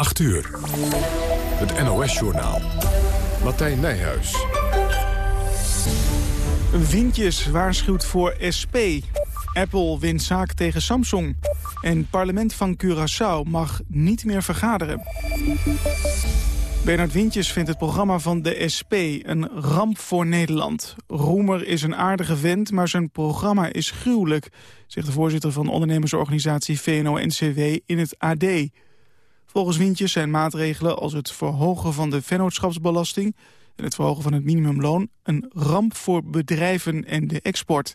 8 uur. Het NOS-journaal. Martijn Nijhuis. Windjes waarschuwt voor SP. Apple wint zaak tegen Samsung. En parlement van Curaçao mag niet meer vergaderen. Bernard Wintjes vindt het programma van de SP een ramp voor Nederland. Roemer is een aardige vent, maar zijn programma is gruwelijk... zegt de voorzitter van ondernemersorganisatie VNO-NCW in het AD. Volgens Wintjes zijn maatregelen als het verhogen van de vennootschapsbelasting... en het verhogen van het minimumloon een ramp voor bedrijven en de export.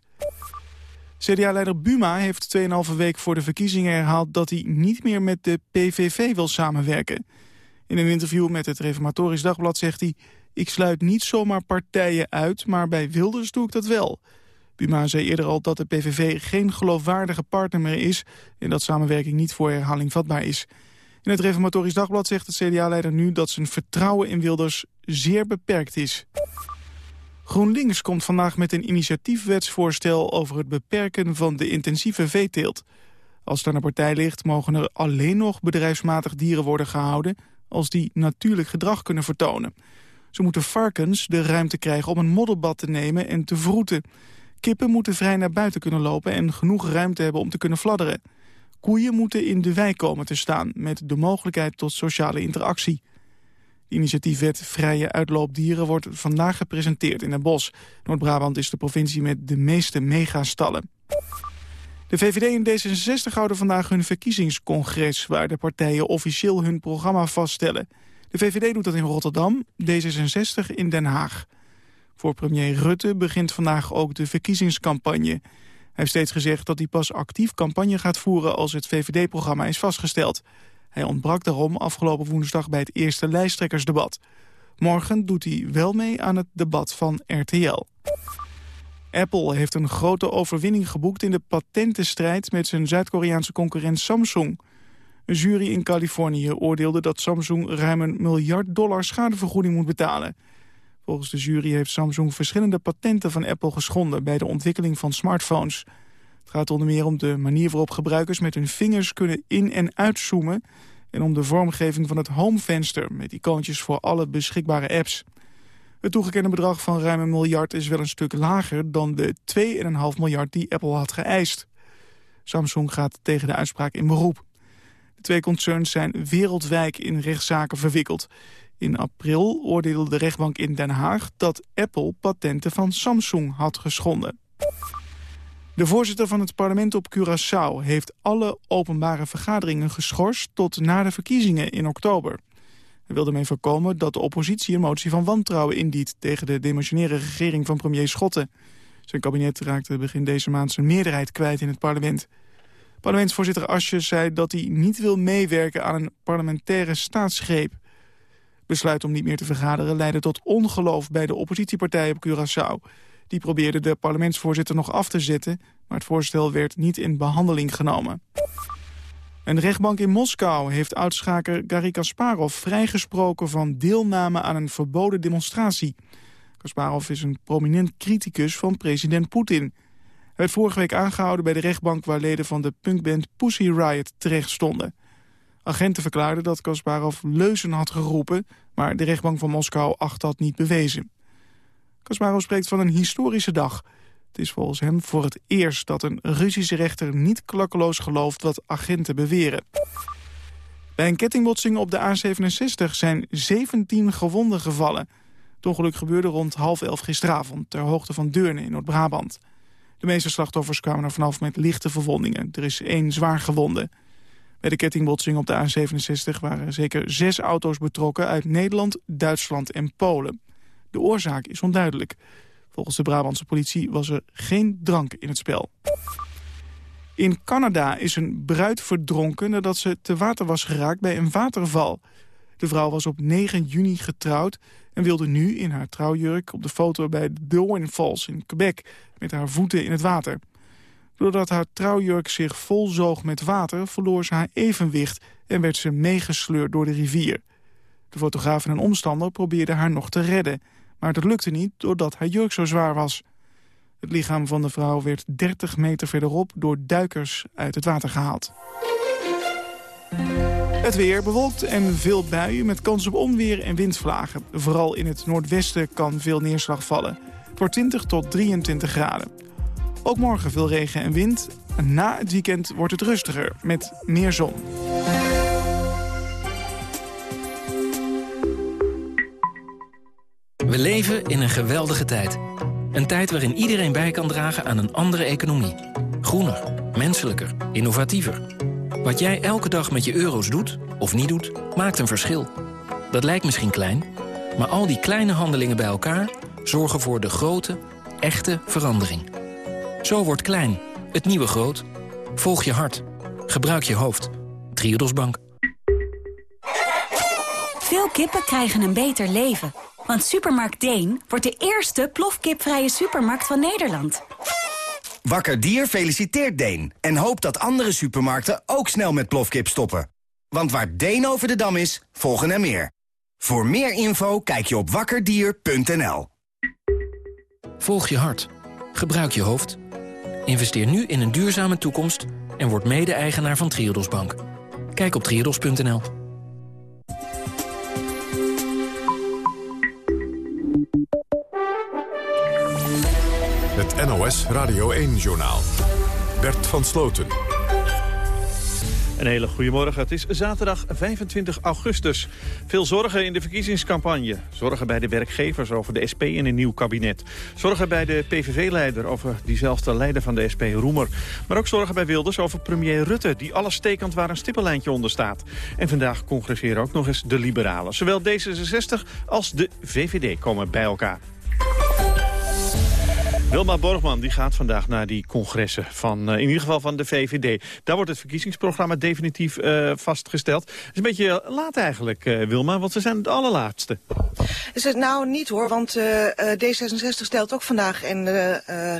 CDA-leider Buma heeft 2,5 week voor de verkiezingen herhaald... dat hij niet meer met de PVV wil samenwerken... In een interview met het Reformatorisch Dagblad zegt hij... ik sluit niet zomaar partijen uit, maar bij Wilders doe ik dat wel. Buma zei eerder al dat de PVV geen geloofwaardige partner meer is... en dat samenwerking niet voor herhaling vatbaar is. In het Reformatorisch Dagblad zegt het CDA-leider nu... dat zijn vertrouwen in Wilders zeer beperkt is. GroenLinks komt vandaag met een initiatiefwetsvoorstel... over het beperken van de intensieve veeteelt. Als aan de partij ligt, mogen er alleen nog bedrijfsmatig dieren worden gehouden als die natuurlijk gedrag kunnen vertonen. Ze moeten varkens de ruimte krijgen om een modderbad te nemen en te vroeten. Kippen moeten vrij naar buiten kunnen lopen en genoeg ruimte hebben om te kunnen fladderen. Koeien moeten in de wei komen te staan met de mogelijkheid tot sociale interactie. De initiatiefwet Vrije Uitloopdieren wordt vandaag gepresenteerd in Den Bosch. Noord-Brabant is de provincie met de meeste megastallen. De VVD en D66 houden vandaag hun verkiezingscongres... waar de partijen officieel hun programma vaststellen. De VVD doet dat in Rotterdam, D66 in Den Haag. Voor premier Rutte begint vandaag ook de verkiezingscampagne. Hij heeft steeds gezegd dat hij pas actief campagne gaat voeren... als het VVD-programma is vastgesteld. Hij ontbrak daarom afgelopen woensdag bij het eerste lijsttrekkersdebat. Morgen doet hij wel mee aan het debat van RTL. Apple heeft een grote overwinning geboekt in de patentenstrijd met zijn Zuid-Koreaanse concurrent Samsung. Een jury in Californië oordeelde dat Samsung ruim een miljard dollar schadevergoeding moet betalen. Volgens de jury heeft Samsung verschillende patenten van Apple geschonden bij de ontwikkeling van smartphones. Het gaat onder meer om de manier waarop gebruikers met hun vingers kunnen in- en uitzoomen en om de vormgeving van het homevenster met icoontjes voor alle beschikbare apps. Het toegekende bedrag van ruim een miljard is wel een stuk lager... dan de 2,5 miljard die Apple had geëist. Samsung gaat tegen de uitspraak in beroep. De twee concerns zijn wereldwijd in rechtszaken verwikkeld. In april oordeelde de rechtbank in Den Haag dat Apple patenten van Samsung had geschonden. De voorzitter van het parlement op Curaçao heeft alle openbare vergaderingen geschorst tot na de verkiezingen in oktober. Hij wilde ermee voorkomen dat de oppositie een motie van wantrouwen indient... tegen de demissionaire regering van premier Schotten. Zijn kabinet raakte begin deze maand zijn meerderheid kwijt in het parlement. Parlementsvoorzitter Asjes zei dat hij niet wil meewerken aan een parlementaire staatsgreep. Besluit om niet meer te vergaderen leidde tot ongeloof bij de oppositiepartij op Curaçao. Die probeerde de parlementsvoorzitter nog af te zetten, maar het voorstel werd niet in behandeling genomen. Een rechtbank in Moskou heeft oudschaker Garry Kasparov vrijgesproken van deelname aan een verboden demonstratie. Kasparov is een prominent criticus van president Poetin. Hij werd vorige week aangehouden bij de rechtbank waar leden van de punkband Pussy Riot terecht stonden. Agenten verklaarden dat Kasparov leuzen had geroepen, maar de rechtbank van Moskou acht dat niet bewezen. Kasparov spreekt van een historische dag. Het is volgens hem voor het eerst dat een Russische rechter niet klakkeloos gelooft wat agenten beweren. Bij een kettingbotsing op de A67 zijn 17 gewonden gevallen. Het ongeluk gebeurde rond half elf gisteravond ter hoogte van Deurne in Noord-Brabant. De meeste slachtoffers kwamen er vanaf met lichte verwondingen. Er is één zwaar gewonde. Bij de kettingbotsing op de A67 waren zeker zes auto's betrokken uit Nederland, Duitsland en Polen. De oorzaak is onduidelijk. Volgens de Brabantse politie was er geen drank in het spel. In Canada is een bruid verdronken nadat ze te water was geraakt bij een waterval. De vrouw was op 9 juni getrouwd en wilde nu in haar trouwjurk op de foto bij de Darwin Falls in Quebec met haar voeten in het water. Doordat haar trouwjurk zich volzoog met water verloor ze haar evenwicht en werd ze meegesleurd door de rivier. De fotograaf en een omstander probeerden haar nog te redden. Maar dat lukte niet doordat haar jurk zo zwaar was. Het lichaam van de vrouw werd 30 meter verderop door duikers uit het water gehaald. Het weer bewolkt en veel buien met kans op onweer en windvlagen. Vooral in het noordwesten kan veel neerslag vallen. Voor 20 tot 23 graden. Ook morgen veel regen en wind. Na het weekend wordt het rustiger met meer zon. We leven in een geweldige tijd. Een tijd waarin iedereen bij kan dragen aan een andere economie. Groener, menselijker, innovatiever. Wat jij elke dag met je euro's doet, of niet doet, maakt een verschil. Dat lijkt misschien klein, maar al die kleine handelingen bij elkaar... zorgen voor de grote, echte verandering. Zo wordt klein, het nieuwe groot. Volg je hart. Gebruik je hoofd. Triodos Bank. Veel kippen krijgen een beter leven. Want Supermarkt Deen wordt de eerste plofkipvrije supermarkt van Nederland. Wakker Dier feliciteert Deen en hoopt dat andere supermarkten ook snel met plofkip stoppen. Want waar Deen over de dam is, volgen er meer. Voor meer info kijk je op wakkerdier.nl. Volg je hart. Gebruik je hoofd. Investeer nu in een duurzame toekomst en word mede-eigenaar van Triodos Bank. Kijk op triodos.nl. Het NOS Radio 1-journaal. Bert van Sloten. Een hele goede morgen. Het is zaterdag 25 augustus. Veel zorgen in de verkiezingscampagne. Zorgen bij de werkgevers over de SP in een nieuw kabinet. Zorgen bij de PVV-leider over diezelfde leider van de SP, Roemer. Maar ook zorgen bij Wilders over premier Rutte... die alles stekend waar een stippenlijntje onder staat. En vandaag congresseren ook nog eens de liberalen. Zowel D66 als de VVD komen bij elkaar. Wilma Borgman die gaat vandaag naar die congressen van, uh, in ieder geval van de VVD. Daar wordt het verkiezingsprogramma definitief uh, vastgesteld. Het is een beetje laat eigenlijk, uh, Wilma, want ze zijn het allerlaatste. Is het nou niet hoor, want D66 stelt ook vandaag en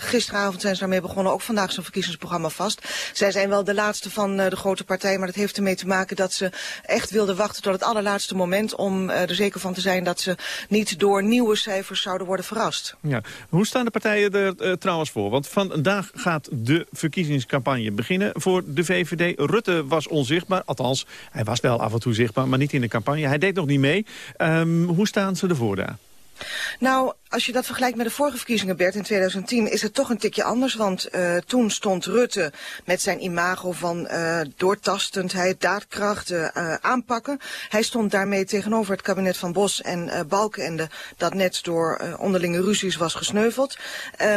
gisteravond zijn ze daarmee begonnen ook vandaag zo'n verkiezingsprogramma vast. Zij zijn wel de laatste van de grote partij, maar dat heeft ermee te maken dat ze echt wilden wachten tot het allerlaatste moment om er zeker van te zijn dat ze niet door nieuwe cijfers zouden worden verrast. Ja. Hoe staan de partijen er uh, trouwens voor? Want vandaag gaat de verkiezingscampagne beginnen voor de VVD. Rutte was onzichtbaar, althans, hij was wel af en toe zichtbaar, maar niet in de campagne. Hij deed nog niet mee. Um, hoe staan ze ervoor daar? Nou, als je dat vergelijkt met de vorige verkiezingen, Bert, in 2010... is het toch een tikje anders, want uh, toen stond Rutte met zijn imago van uh, doortastendheid, daadkracht, uh, aanpakken. Hij stond daarmee tegenover het kabinet van Bos en Balkenende... dat net door onderlinge ruzies was gesneuveld.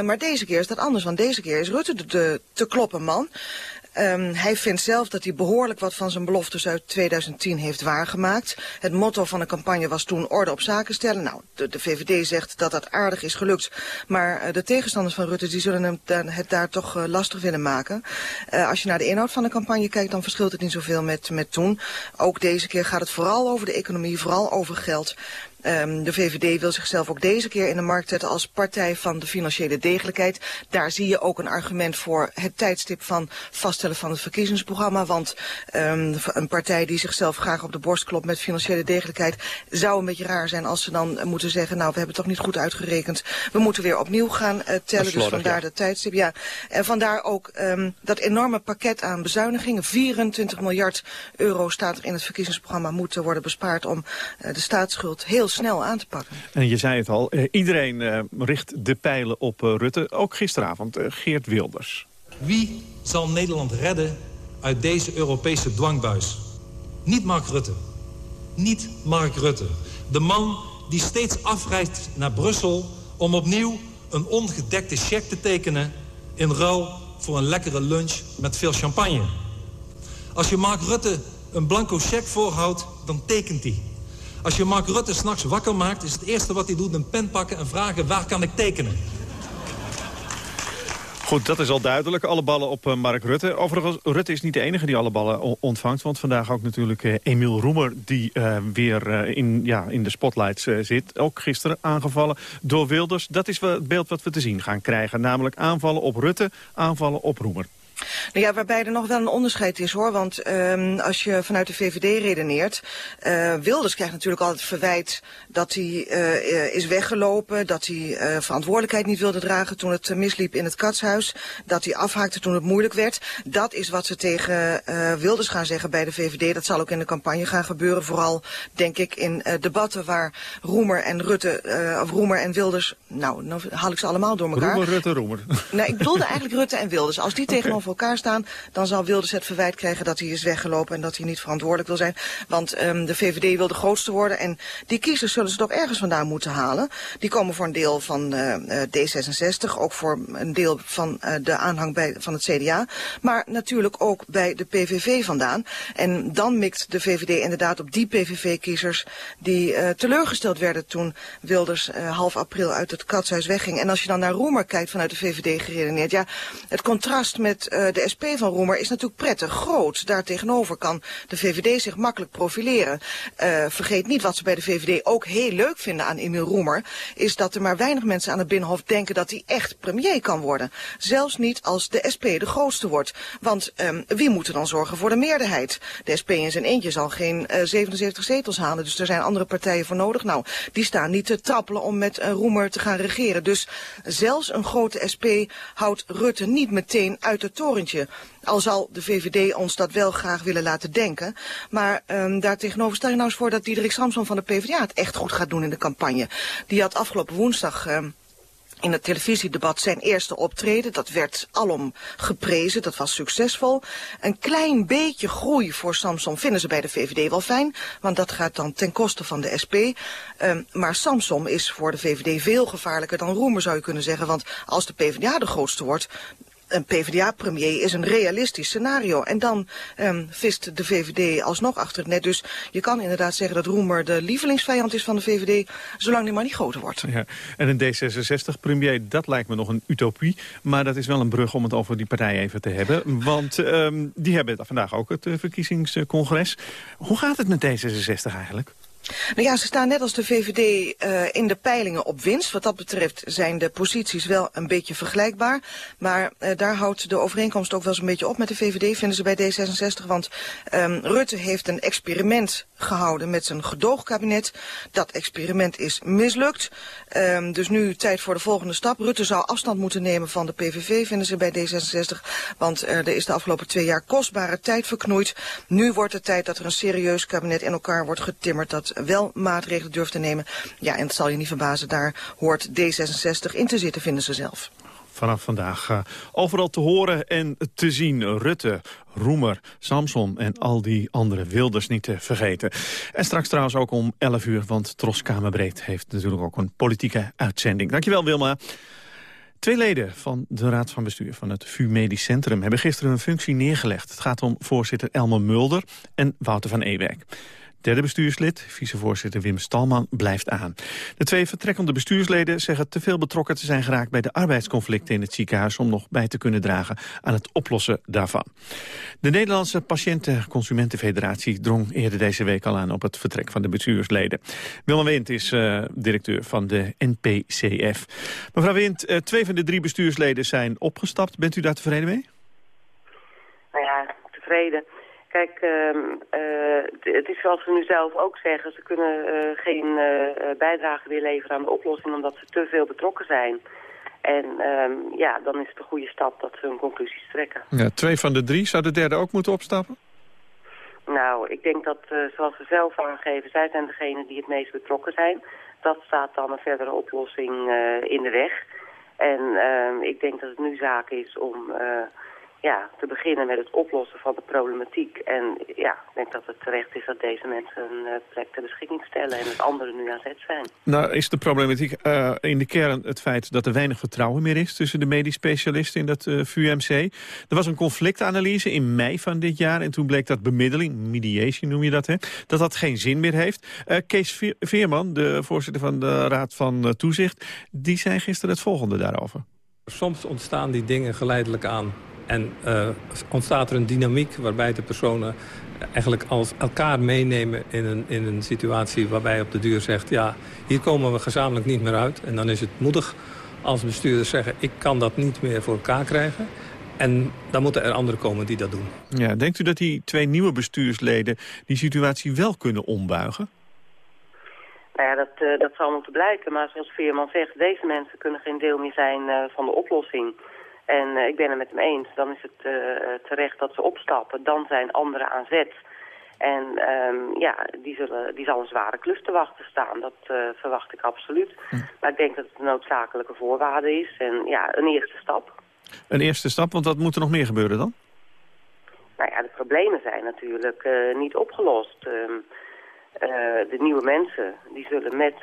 maar deze keer is dat anders, want deze keer is Rutte de te kloppen man... Um, hij vindt zelf dat hij behoorlijk wat van zijn beloftes uit 2010 heeft waargemaakt. Het motto van de campagne was toen orde op zaken stellen. Nou, de, VVD zegt dat dat aardig is gelukt. Maar uh, de tegenstanders van Rutte die zullen hem dan, het daar toch uh, lastig willen maken. Uh, als je naar de inhoud van de campagne kijkt, dan verschilt het niet zoveel met, met toen. Ook deze keer gaat het vooral over de economie, vooral over geld. Um, de VVD wil zichzelf ook deze keer in de markt zetten als partij van de financiële degelijkheid. Daar zie je ook een argument voor het tijdstip van vaststellen van het verkiezingsprogramma. Want um, een partij die zichzelf graag op de borst klopt met financiële degelijkheid zou een beetje raar zijn als ze dan moeten zeggen, nou we hebben het toch niet goed uitgerekend. We moeten weer opnieuw gaan uh, tellen, dus vandaar ja. de tijdstip. Ja. En vandaar ook um, dat enorme pakket aan bezuinigingen. 24 miljard euro staat er in het verkiezingsprogramma moeten worden bespaard om uh, de staatsschuld heel snel aan te pakken. En je zei het al, uh, iedereen uh, richt de pijlen op uh, Rutte. Ook gisteravond, Geert Wilders. Wie zal Nederland redden uit deze Europese dwangbuis? Niet Mark Rutte. Niet Mark Rutte. De man die steeds afreist naar Brussel om opnieuw een ongedekte cheque te tekenen... in ruil voor een lekkere lunch met veel champagne. Als je Mark Rutte een blanco cheque voorhoudt, dan tekent hij. Als je Mark Rutte s'nachts wakker maakt... is het eerste wat hij doet een pen pakken en vragen... waar kan ik tekenen? Goed, dat is al duidelijk. Alle ballen op uh, Mark Rutte. Overigens, Rutte is niet de enige die alle ballen ontvangt. Want vandaag ook natuurlijk uh, Emiel Roemer... die uh, weer in, ja, in de spotlights zit. Ook gisteren aangevallen door Wilders. Dat is het beeld wat we te zien gaan krijgen. Namelijk aanvallen op Rutte, aanvallen op Roemer. Nou ja, waarbij er nog wel een onderscheid is hoor. Want um, als je vanuit de VVD redeneert... Uh, Wilders krijgt natuurlijk altijd verwijt dat hij uh, is weggelopen... dat hij uh, verantwoordelijkheid niet wilde dragen toen het misliep in het katshuis... dat hij afhaakte toen het moeilijk werd. Dat is wat ze tegen Wilders gaan zeggen bij de VVD. Dat zal ook in de campagne gaan gebeuren. Vooral, denk ik, in debatten waar Roemer en Rutte... of Roemer en Wilders... Nou, dan haal ik ze allemaal door elkaar. Roemer, Rutte, Roemer. Nee, ik bedoelde eigenlijk Rutte en Wilders. Als die tegenover elkaar staan, dan zal Wilders het verwijt krijgen dat hij is weggelopen en dat hij niet verantwoordelijk wil zijn. Want um, de VVD wil de grootste worden en die kiezers zullen ze toch ergens vandaan moeten halen. Die komen voor een deel van uh, D66, ook voor een deel van uh, de aanhang bij, van het CDA, maar natuurlijk ook bij de PVV vandaan. En dan mikt de VVD inderdaad op die PVV-kiezers die teleurgesteld werden toen Wilders half april uit het katshuis wegging. En als je dan naar Roemer kijkt vanuit de VVD geredeneerd, ja, het contrast met de SP van Roemer is natuurlijk prettig groot. Daartegenover kan de VVD zich makkelijk profileren. Uh, vergeet niet wat ze bij de VVD ook heel leuk vinden aan Emiel Roemer... is dat er maar weinig mensen aan het Binnenhof denken dat hij echt premier kan worden. Zelfs niet als de SP de grootste wordt. Want um, wie moet er dan zorgen voor de meerderheid? De SP in zijn eentje zal geen uh, 77 zetels halen, dus er zijn andere partijen voor nodig. Nou, die staan niet te trappelen om met uh, Roemer te gaan regeren. Dus zelfs een grote SP houdt Rutte niet meteen uit het Al zal de VVD ons dat wel graag willen laten denken. Maar um, daar tegenover stel je nou eens voor dat Diederik Samson van de PvdA het echt goed gaat doen in de campagne. Die had afgelopen woensdag... Um, in het televisiedebat zijn eerste optreden. Dat werd alom geprezen, dat was succesvol. Een klein beetje groei voor Samson vinden ze bij de VVD wel fijn, want dat gaat dan ten koste van de SP. Um, maar Samson is voor de VVD veel gevaarlijker dan Roemer zou je kunnen zeggen, want als de PvdA de grootste wordt, een PvdA-premier is een realistisch scenario. En dan um, vist de VVD alsnog achter het net. Dus je kan inderdaad zeggen dat Roemer de lievelingsvijand is van de VVD... zolang die maar niet groter wordt. Ja. En een D66-premier, dat lijkt me nog een utopie. Maar dat is wel een brug om het over die partij even te hebben. Want um, die hebben vandaag ook het uh, verkiezingscongres. Hoe gaat het met D66 eigenlijk? Nou ja, ze staan net als de VVD uh, in de peilingen op winst. Wat dat betreft zijn de posities wel een beetje vergelijkbaar. Maar uh, daar houdt de overeenkomst ook wel eens een beetje op met de VVD, vinden ze bij D66. Want um, Rutte heeft een experiment gehouden met zijn gedoogkabinet. Dat experiment is mislukt. Um, dus nu tijd voor de volgende stap. Rutte zou afstand moeten nemen van de PVV, vinden ze bij D66. Want uh, er is de afgelopen twee jaar kostbare tijd verknoeid. Nu wordt het tijd dat er een serieus kabinet in elkaar wordt getimmerd... dat wel maatregelen durft te nemen. Ja, en het zal je niet verbazen, daar hoort D66 in te zitten, vinden ze zelf vanaf vandaag uh, overal te horen en te zien. Rutte, Roemer, Samson en al die andere wilders niet te vergeten. En straks trouwens ook om 11 uur, want Tros Kamerbreed heeft natuurlijk ook een politieke uitzending. Dankjewel Wilma. Twee leden van de Raad van Bestuur van het VU Medisch Centrum... hebben gisteren een functie neergelegd. Het gaat om voorzitter Elmer Mulder en Wouter van Ewijk. Derde bestuurslid, vicevoorzitter Wim Stalman, blijft aan. De twee vertrekkende bestuursleden zeggen te veel betrokken te zijn geraakt... bij de arbeidsconflicten in het ziekenhuis... om nog bij te kunnen dragen aan het oplossen daarvan. De Nederlandse Patiënten-Consumentenfederatie drong eerder deze week al aan... op het vertrek van de bestuursleden. Willem Wind is uh, directeur van de NPCF. Mevrouw Wind, uh, twee van de drie bestuursleden zijn opgestapt. Bent u daar tevreden mee? Nou ja, tevreden. Kijk, uh, uh, het is zoals ze nu zelf ook zeggen, ze kunnen uh, geen uh, bijdrage meer leveren aan de oplossing omdat ze te veel betrokken zijn. En um, ja, dan is het een goede stap dat ze hun conclusies trekken. Ja, twee van de drie, zou de derde ook moeten opstappen? Nou, ik denk dat, zoals ze zelf aangeven, zij zijn degene die het meest betrokken zijn. Dat staat dan een verdere oplossing in de weg. En ehm, ik denk dat het nu zaak is om ja, te beginnen met het oplossen van de problematiek. En ja, ik denk dat het terecht is dat deze mensen een uh, plek ter beschikking stellen... en het anderen nu aan zet zijn. Nou, is de problematiek uh, in de kern het feit dat er weinig vertrouwen meer is... tussen de medisch specialisten in dat uh, eh, VUMC. Er was een conflictanalyse in mei van dit jaar... en toen bleek dat bemiddeling, mediation noem je dat, hè, dat dat geen zin meer heeft. Kees Veerman, de voorzitter van de Raad van Toezicht... die zei gisteren het volgende daarover. Soms ontstaan die dingen geleidelijk aan. En uh, ontstaat er een dynamiek waarbij de personen eigenlijk als elkaar meenemen in een, in een situatie waarbij op de duur zegt... ja, hier komen we gezamenlijk niet meer uit. En dan is het moedig als bestuurders zeggen, ik kan dat niet meer voor elkaar krijgen. En dan moeten er anderen komen die dat doen. Ja, denkt u dat die twee nieuwe bestuursleden die situatie wel kunnen ombuigen? Nou ja, dat, uh, dat zal moeten blijken. Maar zoals Veerman zegt, deze mensen kunnen geen deel meer zijn uh, van de oplossing. En uh, ik ben het met hem eens. Dan is het terecht dat ze opstappen. Dan zijn anderen aan zet. En um, ja, die, zullen, die zal een zware klus te wachten staan. Dat verwacht ik absoluut. Hm. Maar ik denk dat het een noodzakelijke voorwaarde is. En ja, een eerste stap. Een eerste stap, want wat moet er nog meer gebeuren dan? Nou ja, de problemen zijn natuurlijk uh, niet opgelost. Uh, uh, de nieuwe mensen die zullen met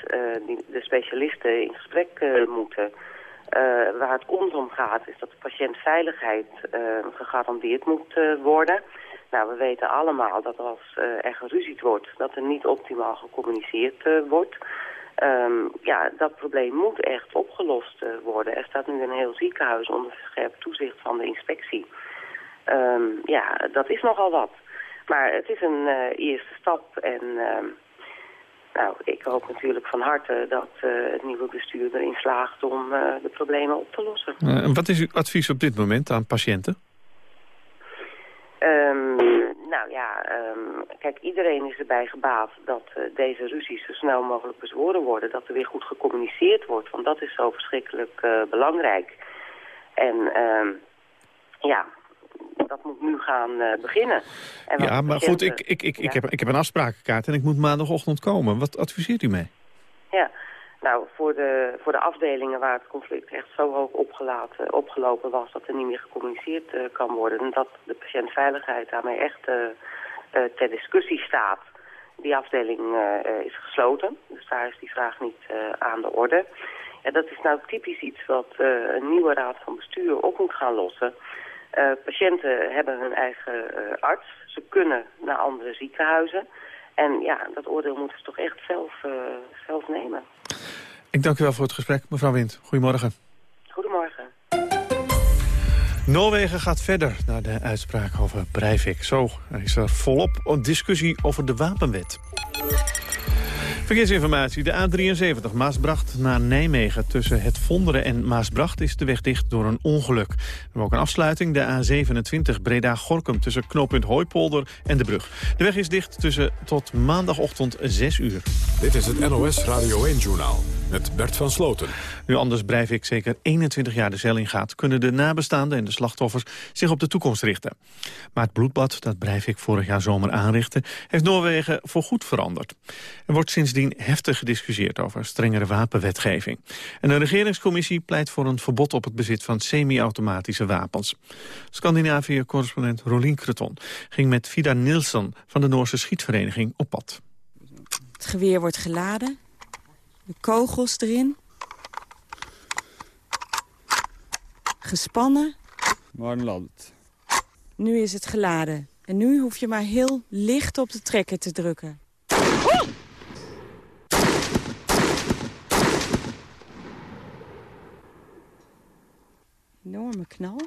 die, de specialisten in gesprek moeten. Waar het ons om gaat is dat de patiëntveiligheid gegarandeerd moet worden. Nou, we weten allemaal dat als er geruzied wordt, dat er niet optimaal gecommuniceerd wordt. Um, ja, dat probleem moet echt opgelost worden. Er staat nu een heel ziekenhuis onder scherp toezicht van de inspectie. Um, ja, dat is nogal wat. Maar het is een eerste stap en um, nou, ik hoop natuurlijk van harte dat uh, het nieuwe bestuur erin slaagt om de problemen op te lossen. en wat is uw advies op dit moment aan patiënten? Nou ja, um, kijk, iedereen is erbij gebaat dat uh, deze ruzies zo snel mogelijk bezworen worden. Dat er weer goed gecommuniceerd wordt, want dat is zo verschrikkelijk uh, belangrijk. En um, ja, dat moet nu gaan uh, beginnen. En ja, maar goed, ik, ik, ik, ja. ik, heb, ik heb een afsprakenkaart en ik moet maandagochtend komen. Wat adviseert u mee? Ja, nou, voor de, voor de afdelingen waar het conflict echt zo hoog opgelaten, opgelopen was... dat er niet meer gecommuniceerd uh, kan worden... en dat de patiëntveiligheid daarmee echt uh, uh, ter discussie staat... die afdeling is gesloten. Dus daar is die vraag niet aan de orde. Ja, dat is nou typisch iets wat een nieuwe raad van bestuur op moet gaan lossen. Patiënten hebben hun eigen arts. Ze kunnen naar andere ziekenhuizen... En ja, dat oordeel moeten ze toch echt zelf, uh, zelf nemen. Ik dank u wel voor het gesprek, mevrouw Wind. Goedemorgen. Goedemorgen. Noorwegen gaat verder naar de uitspraak over Breivik. Zo is er volop een discussie over de wapenwet. Verkeersinformatie. De A73 Maasbracht naar Nijmegen. Tussen het Vonderen en Maasbracht is de weg dicht door een ongeluk. Er is ook een afsluiting. De A27 Breda-Gorkum tussen knooppunt Hooipolder en de brug. De weg is dicht tussen tot maandagochtend 6 uur. Dit is het NOS Radio 1-journaal met Bert van Sloten. Nu anders ik zeker 21 jaar de cel ingaat... kunnen de nabestaanden en de slachtoffers zich op de toekomst richten. Maar het bloedbad dat Breivik vorig jaar zomer aanrichtte... heeft Noorwegen voorgoed veranderd. Er wordt sindsdien heftig gediscussieerd over strengere wapenwetgeving. En een regeringscommissie pleit voor een verbod op het bezit van semi-automatische wapens. Scandinavië-correspondent Rolien Kreton ging met Vida Nilsson... van de Noorse Schietvereniging op pad. Het geweer wordt geladen de kogels erin. Gespannen. Maar laat Nu is het geladen. En nu hoef je maar heel licht op de trekker te drukken. Enorme knal.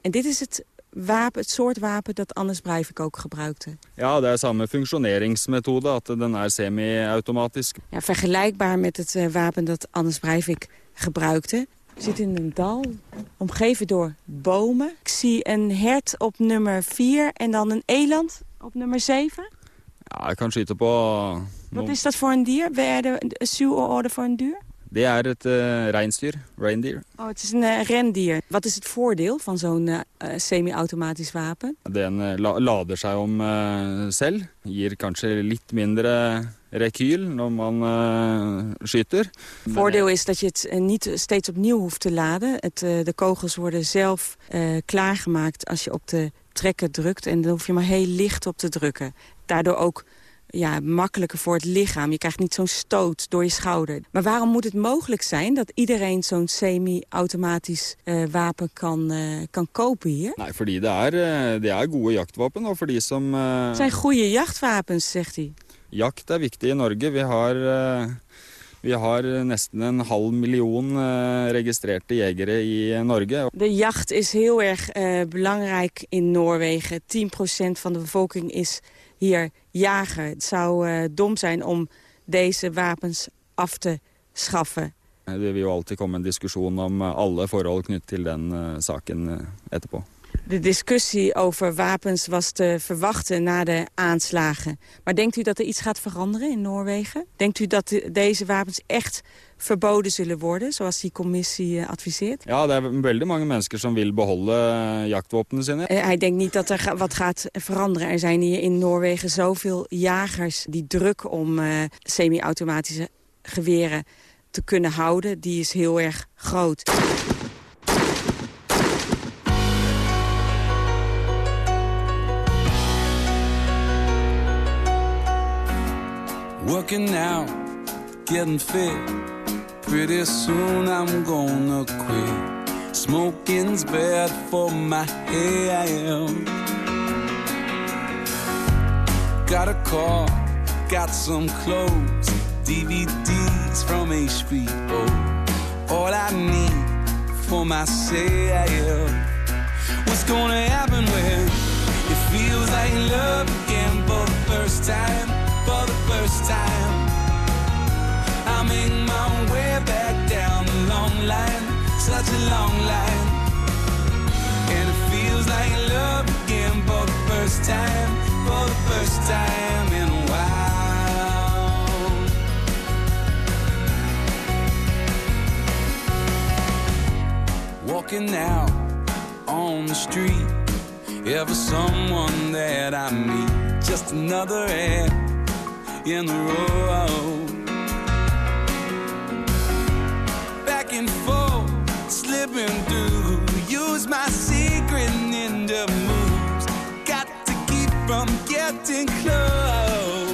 En dit is het wapen, het soort wapen dat Anders Breivik ook gebruikte. Ja, dat is samme functioneringsmethode, dat den er semi-automatisch. Ja, vergelijkbaar met het uh, wapen dat Anders Breivik gebruikte. Ik zit in een dal, omgeven door bomen. Ik zie een hert op nummer 4 en dan een eland op nummer 7. Ja, ik kan schieten op... Wat is dat voor een dier? Werden een suoorde voor een dier? Er het uh, reinsdyr, reindeer. Oh, het is een uh, rendier. Wat is het voordeel van zo'n uh, semi-automatisch wapen? Den la lader seg om selv. Gir kanskje litt mindre rekyl når man. Het voordeel is dat je het niet steeds opnieuw hoeft te laden. Het, de kogels worden zelf klaargemaakt als je op de trekker drukt. En dan hoef je maar heel licht op te drukken. Daardoor ook ja, makkelijker voor het lichaam. Je krijgt niet zo'n stoot door je schouder. Maar waarom moet het mogelijk zijn dat iedereen zo'n semi-automatisch uh, wapen kan, uh, kan kopen hier? Nee, fordi det er, uh, det er gode jaktwapen. Og for die som, Het zijn goede jachtwapens, zegt hij. Jakt is viktig in Norge. We har... Vi har nesten een half miljoen uh, jegeren in Norge. De jacht is heel erg uh, belangrijk in Noorwegen. 10% van de bevolking is hier jager. Het zou uh, dom zijn om deze wapens af te schaffen. Det vil jo alltid komme en diskusjon om alle forhold knyttet til den saken etterpå. De discussie over wapens was te verwachten na de aanslagen. Maar denkt u dat er iets gaat veranderen in Noorwegen? Denkt u dat deze wapens echt verboden zullen worden, zoals die commissie adviseert? Ja, er er veldig mange mensen som wil beholde jaktvapenen sine. Hij denkt niet dat er wat gaat veranderen. Er zijn hier in Noorwegen zoveel jagers die druk om uh, semi-automatische geweren te kunnen houden. Die is heel erg groot. Working out, getting fit. Pretty soon I'm gonna quit. Smoking's bad for my health. Got a car, got some clothes, DVDs from HBO. All I need for myself. What's gonna happen when it feels like love again for the first time? For the first time, I make my way long line, such a long line, and it feels like love again for the first time, for the first time in a while. Walking out on the street, ever someone that I meet, just another ad in the road. Slipping through. Use my secret ninja moves. Got to keep from getting close.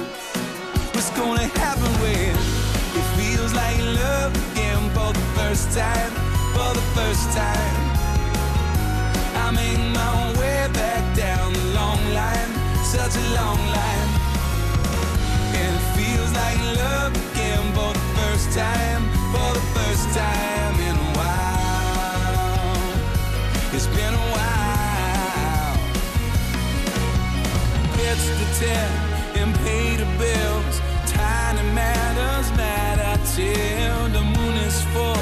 What's gonna happen when it feels like love again for the first time? For the first time, I make my way back down the long line, such a long line and it feels like love again for the first time, for the first time Pitch the tent and pay the bills. Tiny matters matter till the moon is full,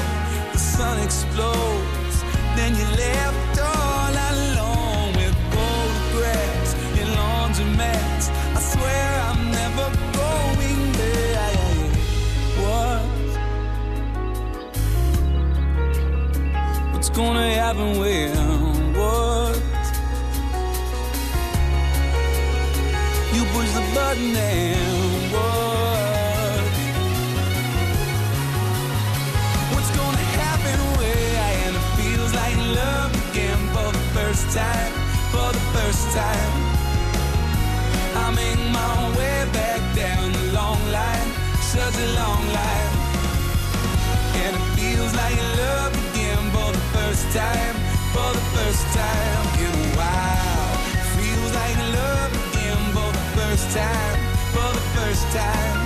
the sun explodes. Then you left all alone with photographs in laundromats. I swear I'm never going there. What? What's gonna happen when? Time? For the first time. Time, for the first time.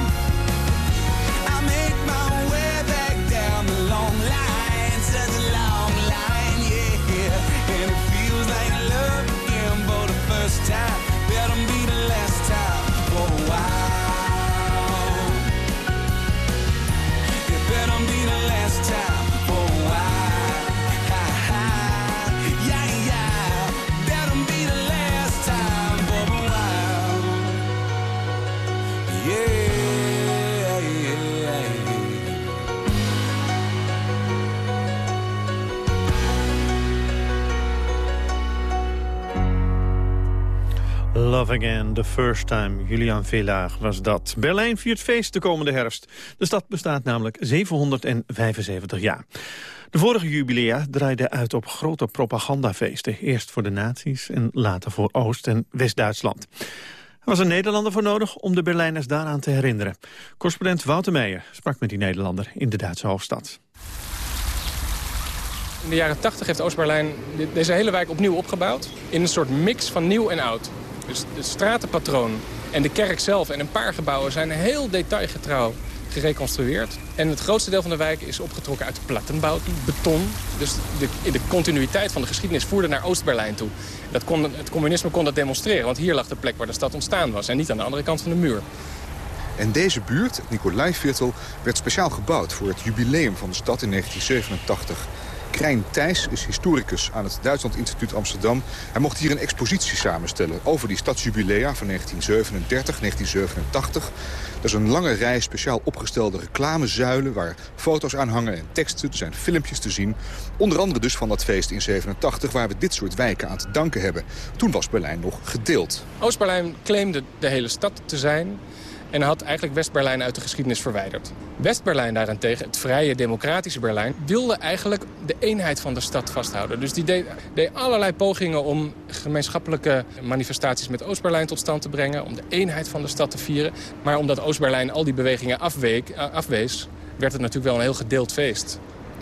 Love Again, the first time. Julian Villa was dat. Berlijn viert feest de komende herfst. De stad bestaat namelijk 775 jaar. De vorige jubilea draaide uit op grote propagandafeesten. Eerst voor de nazi's en later voor Oost- en West-Duitsland. Er was een Nederlander voor nodig om de Berlijners daaraan te herinneren. Correspondent Wouter Meijer sprak met die Nederlander in de Duitse hoofdstad. In de jaren 80 heeft Oost-Berlijn deze hele wijk opnieuw opgebouwd... in een soort mix van nieuw en oud. Dus het stratenpatroon en de kerk zelf en een paar gebouwen... zijn heel detailgetrouw gereconstrueerd. En het grootste deel van de wijk is opgetrokken uit plattenbouten, beton. Dus de, de continuïteit van de geschiedenis voerde naar Oost-Berlijn toe. Dat kon, het communisme kon dat demonstreren, want hier lag de plek waar de stad ontstaan was... en niet aan de andere kant van de muur. En deze buurt, het Nicolaiviertel, werd speciaal gebouwd voor het jubileum van de stad in 1987. Krijn Thijs is historicus aan het Duitsland Instituut Amsterdam. Hij mocht hier een expositie samenstellen over die stadsjubilea van 1937, 1987. Dat is een lange rij speciaal opgestelde reclamezuilen... waar foto's aan hangen en teksten. Er zijn filmpjes te zien. Onder andere dus van dat feest in 87... waar we dit soort wijken aan te danken hebben. Toen was Berlijn nog gedeeld. Oost-Berlijn claimde de hele stad te zijn en had eigenlijk West-Berlijn uit de geschiedenis verwijderd. West-Berlijn daarentegen, het vrije democratische Berlijn... wilde eigenlijk de eenheid van de stad vasthouden. Dus die deed, allerlei pogingen om gemeenschappelijke manifestaties met Oost-Berlijn tot stand te brengen... om de eenheid van de stad te vieren. Maar omdat Oost-Berlijn al die bewegingen afweek, eh, afwees... werd het natuurlijk wel een heel gedeeld feest.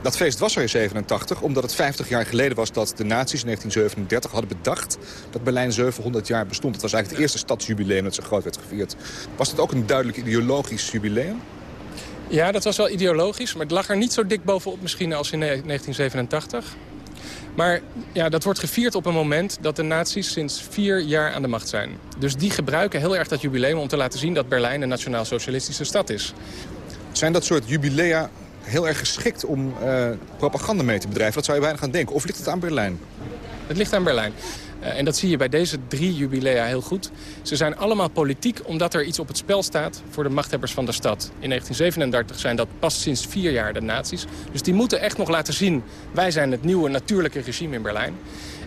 Dat feest was er in 87, omdat het 50 jaar geleden was dat de nazi's in 1937 hadden bedacht dat Berlijn 700 jaar bestond. Dat was eigenlijk het eerste stadsjubileum dat zo groot werd gevierd. Was dat ook een duidelijk ideologisch jubileum? Ja, dat was wel ideologisch, maar het lag er niet zo dik bovenop misschien als in 1987. Maar ja, dat wordt gevierd op een moment dat de nazi's sinds vier jaar aan de macht zijn. Dus die gebruiken heel erg dat jubileum om te laten zien dat Berlijn een nationaal-socialistische stad is. Zijn dat soort jubilea heel erg geschikt om uh, propaganda mee te bedrijven? Dat zou je bijna gaan denken. Of ligt het aan Berlijn? Het ligt aan Berlijn. Uh, en dat zie je bij deze drie jubilea heel goed. Ze zijn allemaal politiek omdat er iets op het spel staat voor de machthebbers van de stad. In 1937 zijn dat pas sinds vier jaar de nazi's. Dus die moeten echt nog laten zien, wij zijn het nieuwe natuurlijke regime in Berlijn.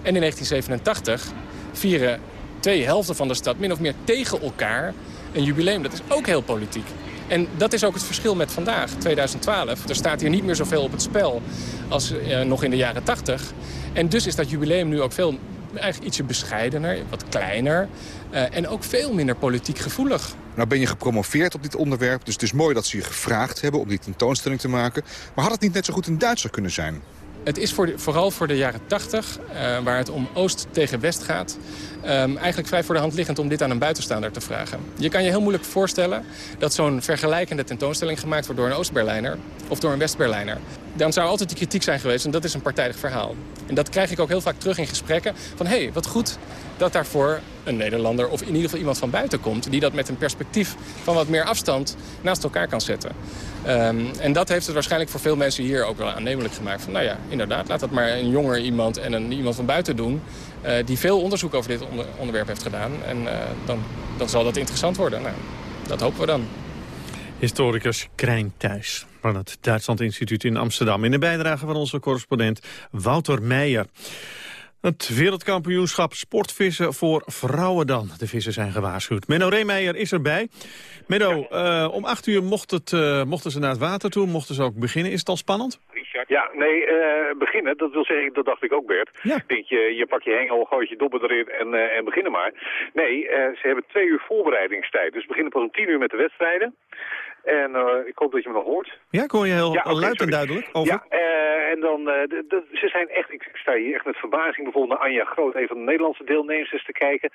En in 1987 vieren twee helften van de stad min of meer tegen elkaar een jubileum. Dat is ook heel politiek. En dat is ook het verschil met vandaag, 2012. Er staat hier niet meer zoveel op het spel als uh, nog in de jaren 80. En dus is dat jubileum nu ook veel eigenlijk ietsje bescheidener, wat kleiner... Uh, en ook veel minder politiek gevoelig. Nou ben je gepromoveerd op dit onderwerp, dus het is mooi dat ze je gevraagd hebben om die tentoonstelling te maken. Maar had het niet net zo goed in Duitser kunnen zijn? Het is voor de, vooral voor de jaren 80, uh, waar het om Oost tegen West gaat... Um, eigenlijk vrij voor de hand liggend om dit aan een buitenstaander te vragen. Je kan je heel moeilijk voorstellen dat zo'n vergelijkende tentoonstelling gemaakt wordt door een Oost-Berlijner of door een West-Berlijner. Dan zou altijd die kritiek zijn geweest en dat is een partijdig verhaal. En dat krijg ik ook heel vaak terug in gesprekken van hé, hey, wat goed dat daarvoor een Nederlander of in ieder geval iemand van buiten komt... die dat met een perspectief van wat meer afstand naast elkaar kan zetten. Um, en dat heeft het waarschijnlijk voor veel mensen hier ook wel aannemelijk gemaakt. Van, nou ja, inderdaad, laat dat maar een jonger iemand en een, iemand van buiten doen... Uh, die veel onderzoek over dit onder, onderwerp heeft gedaan. En uh, dan, dan zal dat interessant worden. Nou, dat hopen we dan. Historicus Krijn Thijs van het Duitsland Instituut in Amsterdam. In de bijdrage van onze correspondent Wouter Meijer. Het wereldkampioenschap sportvissen voor vrouwen dan. De vissen zijn gewaarschuwd. Menno Reemeijer is erbij. Menno, uh, om acht uur mocht het, uh, mochten ze naar het water toe, mochten ze ook beginnen. Is het al spannend? Ja, nee, uh, beginnen, dat wil zeggen, dat dacht ik ook Bert. Ja. Denk je, je pak je hengel, gooit je dobber erin en, uh, en beginnen maar. Nee, uh, ze hebben twee uur voorbereidingstijd. Dus we beginnen pas om tien uur met de wedstrijden. En uh, ik hoop dat je me nog hoort. Ja, ik hoor je heel ja, okay, luid en duidelijk. Over. Ja, uh, en dan, uh, de, de, ze zijn echt, ik, sta hier echt met verbazing bijvoorbeeld naar Anja Groot, een van de Nederlandse deelnemers te kijken.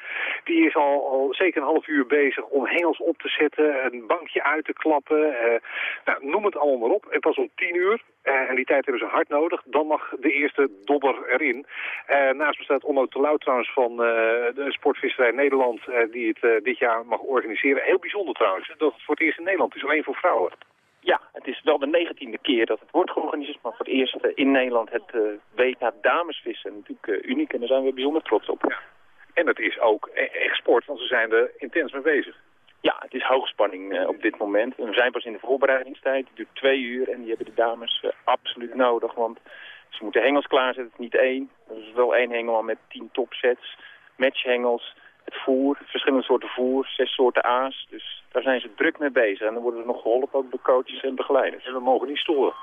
Die is al, al zeker een half uur bezig om hengels op te zetten, een bankje uit te klappen. Nou, noem het allemaal maar op. En pas om tien uur, uh, en die tijd hebben ze hard nodig, dan mag de eerste dobber erin. Uh, naast me staat Onno Terlouw trouwens van uh, de Sportvisserij Nederland, die het dit jaar mag organiseren. Heel bijzonder trouwens, dat het voor het eerst in Nederland is, alleen voor vrouwen. Ja, het is wel de negentiende keer dat het wordt georganiseerd, maar voor het eerst in Nederland het WK damesvissen. Natuurlijk uniek en daar zijn we bijzonder trots op. Ja. En het is ook echt sport, want ze zijn er intens mee bezig. Ja, het is hoogspanning uh, op dit moment. En we zijn pas in de voorbereidingstijd. Het duurt twee uur en die hebben de dames uh, absoluut nodig. Want ze moeten hengels klaarzetten. Het is niet één. Er is wel één hengel met tien topsets. Matchhengels. Het voer. Verschillende soorten voer. Zes soorten aas. Dus daar zijn ze druk mee bezig. En dan worden ze nog geholpen ook door coaches en begeleiders. En we mogen niet storen.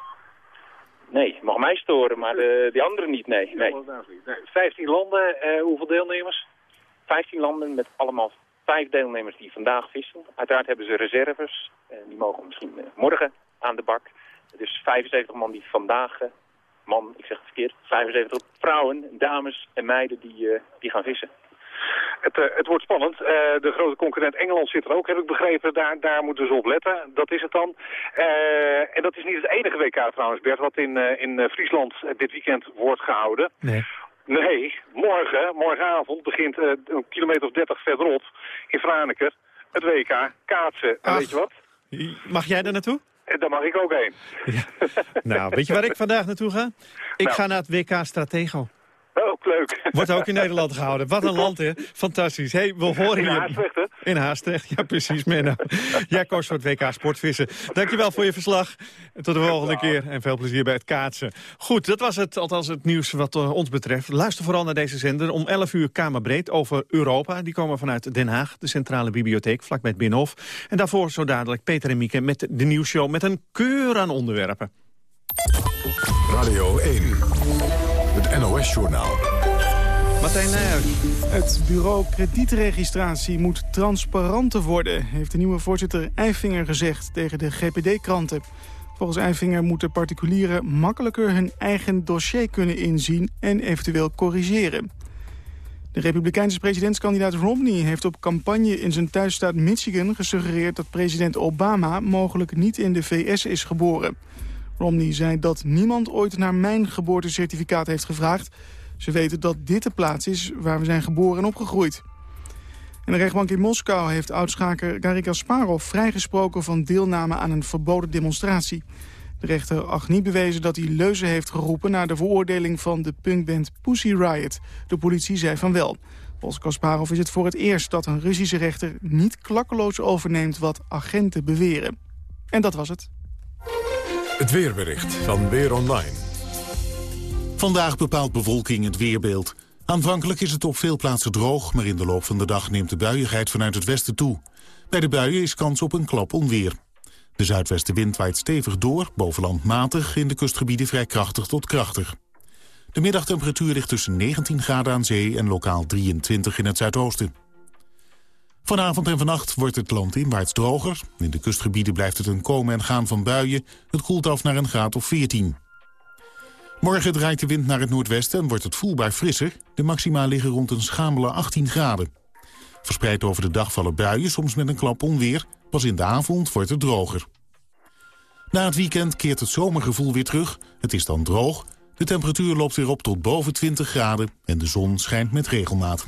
Nee, mag mij storen, maar de, die anderen niet, nee. nee. nee. 15 landen, uh, hoeveel deelnemers? 15 landen met allemaal vijf deelnemers die vandaag vissen. Uiteraard hebben ze reserves. En die mogen misschien uh, morgen aan de bak. Dus 75 man die vandaag, uh, man, ik zeg het verkeerd, 75 vrouwen, dames en meiden die, uh, die gaan vissen. Het, het wordt spannend. Uh, de grote concurrent Engeland zit er ook, heb ik begrepen. Daar, daar moeten ze op letten. Dat is het dan. Uh, en dat is niet het enige WK trouwens, Bert, wat in, in Friesland dit weekend wordt gehouden. Nee. Nee, morgen, morgenavond begint uh, een kilometer of dertig verderop in Franeker het WK kaatsen. En weet je wat? Mag jij daar naartoe? En daar mag ik ook heen. Nou, weet je waar ik vandaag naartoe ga? Ik Nou. ga naar het WK Stratego. Ook leuk. Wordt ook in Nederland gehouden. Wat een land, hè? Fantastisch. Hey, we horen In je. Haastrecht, hè? In Haastrecht, ja precies, Menno. Jij koos voor het WK Sportvissen. Dankjewel voor je verslag. Tot de volgende keer en veel plezier bij het kaatsen. Goed, dat was het, althans het nieuws wat eh, ons betreft. Luister vooral naar deze zender. Om 11 uur Kamerbreed over Europa. Die komen vanuit Den Haag, de Centrale Bibliotheek, vlakbij het Binnenhof. En daarvoor zo dadelijk Peter en Mieke met de nieuwsshow met een keur aan onderwerpen. Radio 1, het NOS-journaal. Martijn Nijhuis. Het bureau kredietregistratie moet transparanter worden... heeft de nieuwe voorzitter Eifinger gezegd tegen de GPD-kranten. Volgens Eifinger moeten particulieren makkelijker hun eigen dossier kunnen inzien... en eventueel corrigeren. De republikeinse presidentskandidaat Romney heeft op campagne in zijn thuisstaat Michigan gesuggereerd dat president Obama mogelijk niet in de VS is geboren. Romney zei dat niemand ooit naar mijn geboortecertificaat heeft gevraagd. Ze weten dat dit de plaats is waar we zijn geboren en opgegroeid. En de rechtbank in Moskou heeft oudschaker Garry Kasparov vrijgesproken van deelname aan een verboden demonstratie. De rechter acht niet bewezen dat hij leuzen heeft geroepen na de veroordeling van de punkband Pussy Riot. De politie zei van wel. Volgens Kasparov is het voor het eerst dat een Russische rechter niet klakkeloos overneemt wat agenten beweren. En dat was het. Het weerbericht van Weer Online. Vandaag bepaalt bewolking het weerbeeld. Aanvankelijk is het op veel plaatsen droog, maar in de loop van de dag neemt de buiigheid vanuit het westen toe. Bij de buien is kans op een klap onweer. De zuidwestenwind waait stevig door, bovenland matig, in de kustgebieden vrij krachtig tot krachtig. De middagtemperatuur ligt tussen 19 graden aan zee en lokaal 23 in het zuidoosten. Vanavond en vannacht wordt het land inwaarts droger. In de kustgebieden blijft het een komen en gaan van buien. Het koelt af naar een graad of 14. Morgen draait de wind naar het noordwesten en wordt het voelbaar frisser. De maxima liggen rond een schamele 18 graden. Verspreid over de dag vallen buien, soms met een klap onweer. Pas in de avond wordt het droger. Na het weekend keert het zomergevoel weer terug. Het is dan droog. De temperatuur loopt weer op tot boven 20 graden. En de zon schijnt met regelmaat.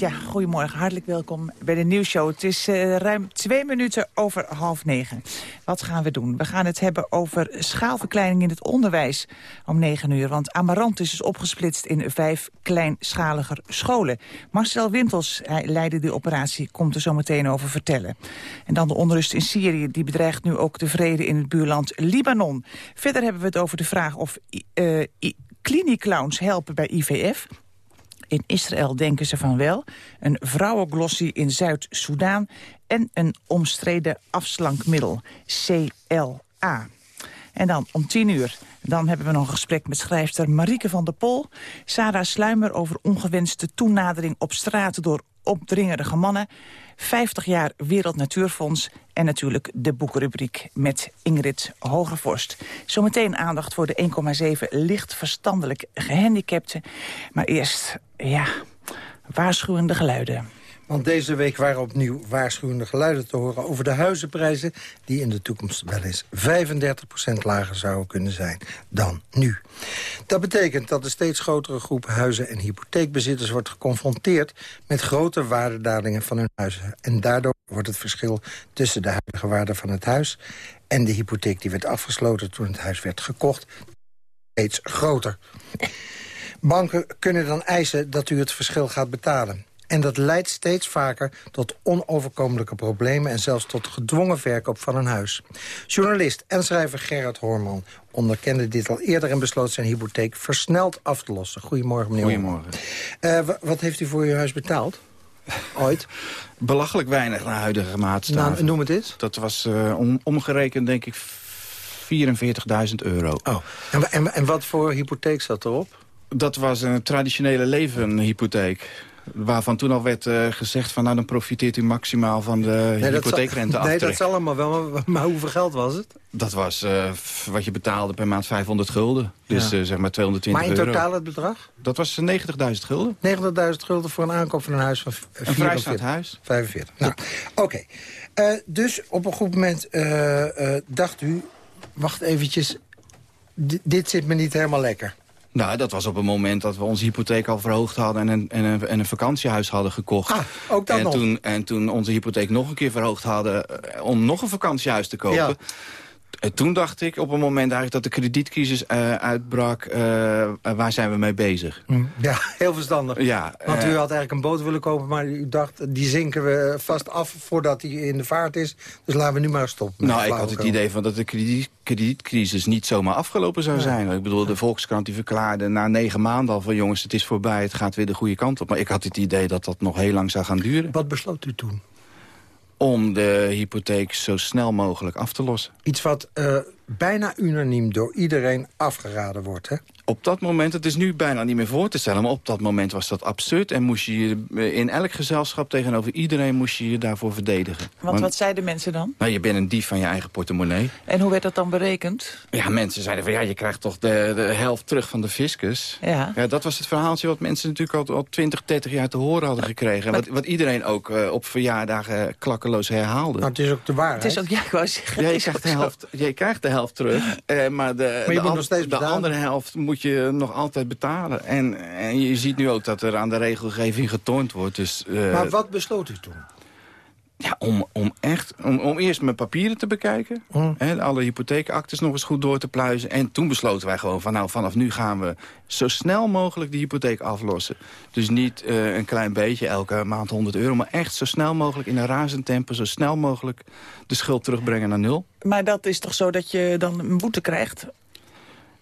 Ja, goedemorgen. Hartelijk welkom bij de nieuwsshow. Het is eh, ruim twee minuten over half negen. Wat gaan we doen? We gaan het hebben over schaalverkleining in het onderwijs om negen uur. Want Amarantus is opgesplitst in vijf kleinschaliger scholen. Marcel Wintels, hij leidde die operatie, komt er zo meteen over vertellen. En dan de onrust in Syrië. Die bedreigt nu ook de vrede in het buurland Libanon. Verder hebben we het over de vraag of uh, helpen bij IVF. In Israël denken ze van wel. Een vrouwenglossie in Zuid-Soedan. En een omstreden afslankmiddel, CLA. En dan om tien uur, dan hebben we nog een gesprek met schrijfster Marieke van der Pol. Sarah Sluimer over ongewenste toenadering op straat door opdringerige mannen. 50 jaar Wereld Natuurfonds en natuurlijk de boekenrubriek met Ingrid Hogervorst. Zometeen aandacht voor de 1,7 licht verstandelijk gehandicapten. Maar eerst, ja, waarschuwende geluiden. Want deze week waren opnieuw waarschuwende geluiden te horen over de huizenprijzen... die in de toekomst wel eens 35% lager zouden kunnen zijn dan nu. Dat betekent dat de steeds grotere groep huizen- en hypotheekbezitters wordt geconfronteerd... met grote waardedalingen van hun huizen. En daardoor wordt het verschil tussen de huidige waarde van het huis... en de hypotheek die werd afgesloten toen het huis werd gekocht... steeds groter. Banken kunnen dan eisen dat u het verschil gaat betalen. En dat leidt steeds vaker tot onoverkomelijke problemen... en zelfs tot gedwongen verkoop van een huis. Journalist en schrijver Gerard Hoorman onderkende dit al eerder... en besloot zijn hypotheek versneld af te lossen. Goedemorgen, meneer Goedemorgen. Uh, wat heeft u voor uw huis betaald? Ooit? Belachelijk weinig naar huidige maatstaven. Nou, noem het eens. Dat was uh, om, omgerekend, denk ik, 44.000 euro. Oh. En, en, en wat voor hypotheek zat erop? Dat was een traditionele levenhypotheek. Waarvan toen al werd eh, gezegd van nou dan profiteert u maximaal van de Nee, dat, hypotheekrente zal, nee, dat zal allemaal wel, maar, maar hoeveel geld was het? Dat was eh, wat je betaalde per maand 500 gulden. Dus Ja. eh, zeg maar 220 Maar in totaal het bedrag? Dat was 90.000 gulden. 90.000 gulden voor een aankoop van een huis van Een 44. vrijstaand huis. 45. Nou, oké. Dus op een goed moment dacht u... Wacht eventjes, dit zit me niet helemaal lekker. Nou, dat was op het moment dat we onze hypotheek al verhoogd hadden... en een, en een, en een vakantiehuis hadden gekocht. Ah, ook dat en nog. Toen, en toen onze hypotheek nog een keer verhoogd hadden... eh, om nog een vakantiehuis te kopen... Ja. Eh, Toen dacht ik op het moment eigenlijk dat de kredietcrisis eh, uitbrak... eh, waar zijn we mee bezig? Hm, Ja, heel verstandig. Ja, Want u had eigenlijk een boot willen kopen... maar u dacht, die zinken we vast af voordat die in de vaart is. Dus laten we nu maar stoppen. Nou, ik had het idee van dat de krediet, kredietcrisis niet zomaar afgelopen zou zijn. Ik bedoel, de Volkskrant die verklaarde na negen maanden al van... jongens, het is voorbij, het gaat weer de goede kant op. Maar ik had het idee dat dat nog heel lang zou gaan duren. Wat besloot u toen? Om de hypotheek zo snel mogelijk af te lossen. Iets wat eh, bijna unaniem door iedereen afgeraden wordt, hè? Op dat moment, het is nu bijna niet meer voor te stellen... maar op dat moment was dat absurd... en moest je je eh, in elk gezelschap tegenover iedereen moest je je daarvoor verdedigen. Want wat zeiden mensen dan? Nou, je bent een dief van je eigen portemonnee. En hoe werd dat dan berekend? Ja, mensen zeiden van ja, je krijgt toch de, de helft terug van de fiscus. Ja. dat was het verhaaltje wat mensen natuurlijk al, al 20, 30 jaar te horen hadden gekregen. En Wat, wat iedereen ook eh, op verjaardagen klakkeloos herhaalde. Nou, het is ook de waarheid. Het is ook, ja, ik wou zeggen, Ja, is krijgt, de helft, je krijgt de helft terug, eh, maar, de, je de, moet an- nog steeds de andere helft moet je nog altijd betalen. En, en je ziet nu ook dat er aan de regelgeving getornd wordt. Dus, eh, Maar wat besloot u toen? Ja, om, om echt, om, om eerst mijn papieren te bekijken. Mm. Hè, alle hypotheekaktes nog eens goed door te pluizen. En toen besloten wij gewoon van nou, vanaf nu gaan we zo snel mogelijk die hypotheek aflossen. Dus niet eh, een klein beetje elke maand 100 euro. Maar echt zo snel mogelijk in een razend tempo. Zo snel mogelijk de schuld terugbrengen naar nul. Maar dat is toch zo dat je dan een boete krijgt?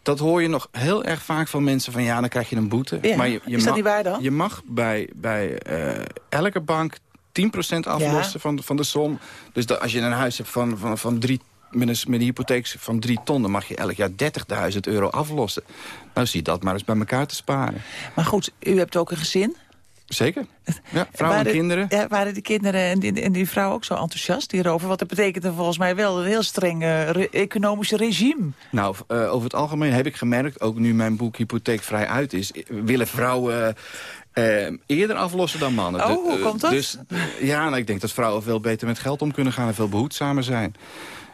Dat hoor je nog heel erg vaak van mensen van ja, dan krijg je een boete. Ja, Maar je, je is dat mag, niet waar dan? Je mag bij, bij eh, elke bank 10% aflossen van, van de som. Dus dat, als je een huis hebt van, van, van drie, met, een, met een hypotheek van 3 ton... dan mag je elk jaar 30.000 euro aflossen. Nou, zie dat maar eens bij elkaar te sparen. Maar goed, u hebt ook een gezin. Zeker. Ja, vrouwen en kinderen. Ja, waren die kinderen en die, en die vrouw ook zo enthousiast hierover? Want dat betekent volgens mij wel een heel streng re- economisch regime. Nou, eh, over het algemeen heb ik gemerkt, ook nu mijn boek Hypotheekvrij uit is... eh, willen vrouwen eh, eerder aflossen dan mannen. Oh, hoe eh, komt dat? Dus, ja, nou, ik denk dat vrouwen veel beter met geld om kunnen gaan... en veel behoedzamer zijn.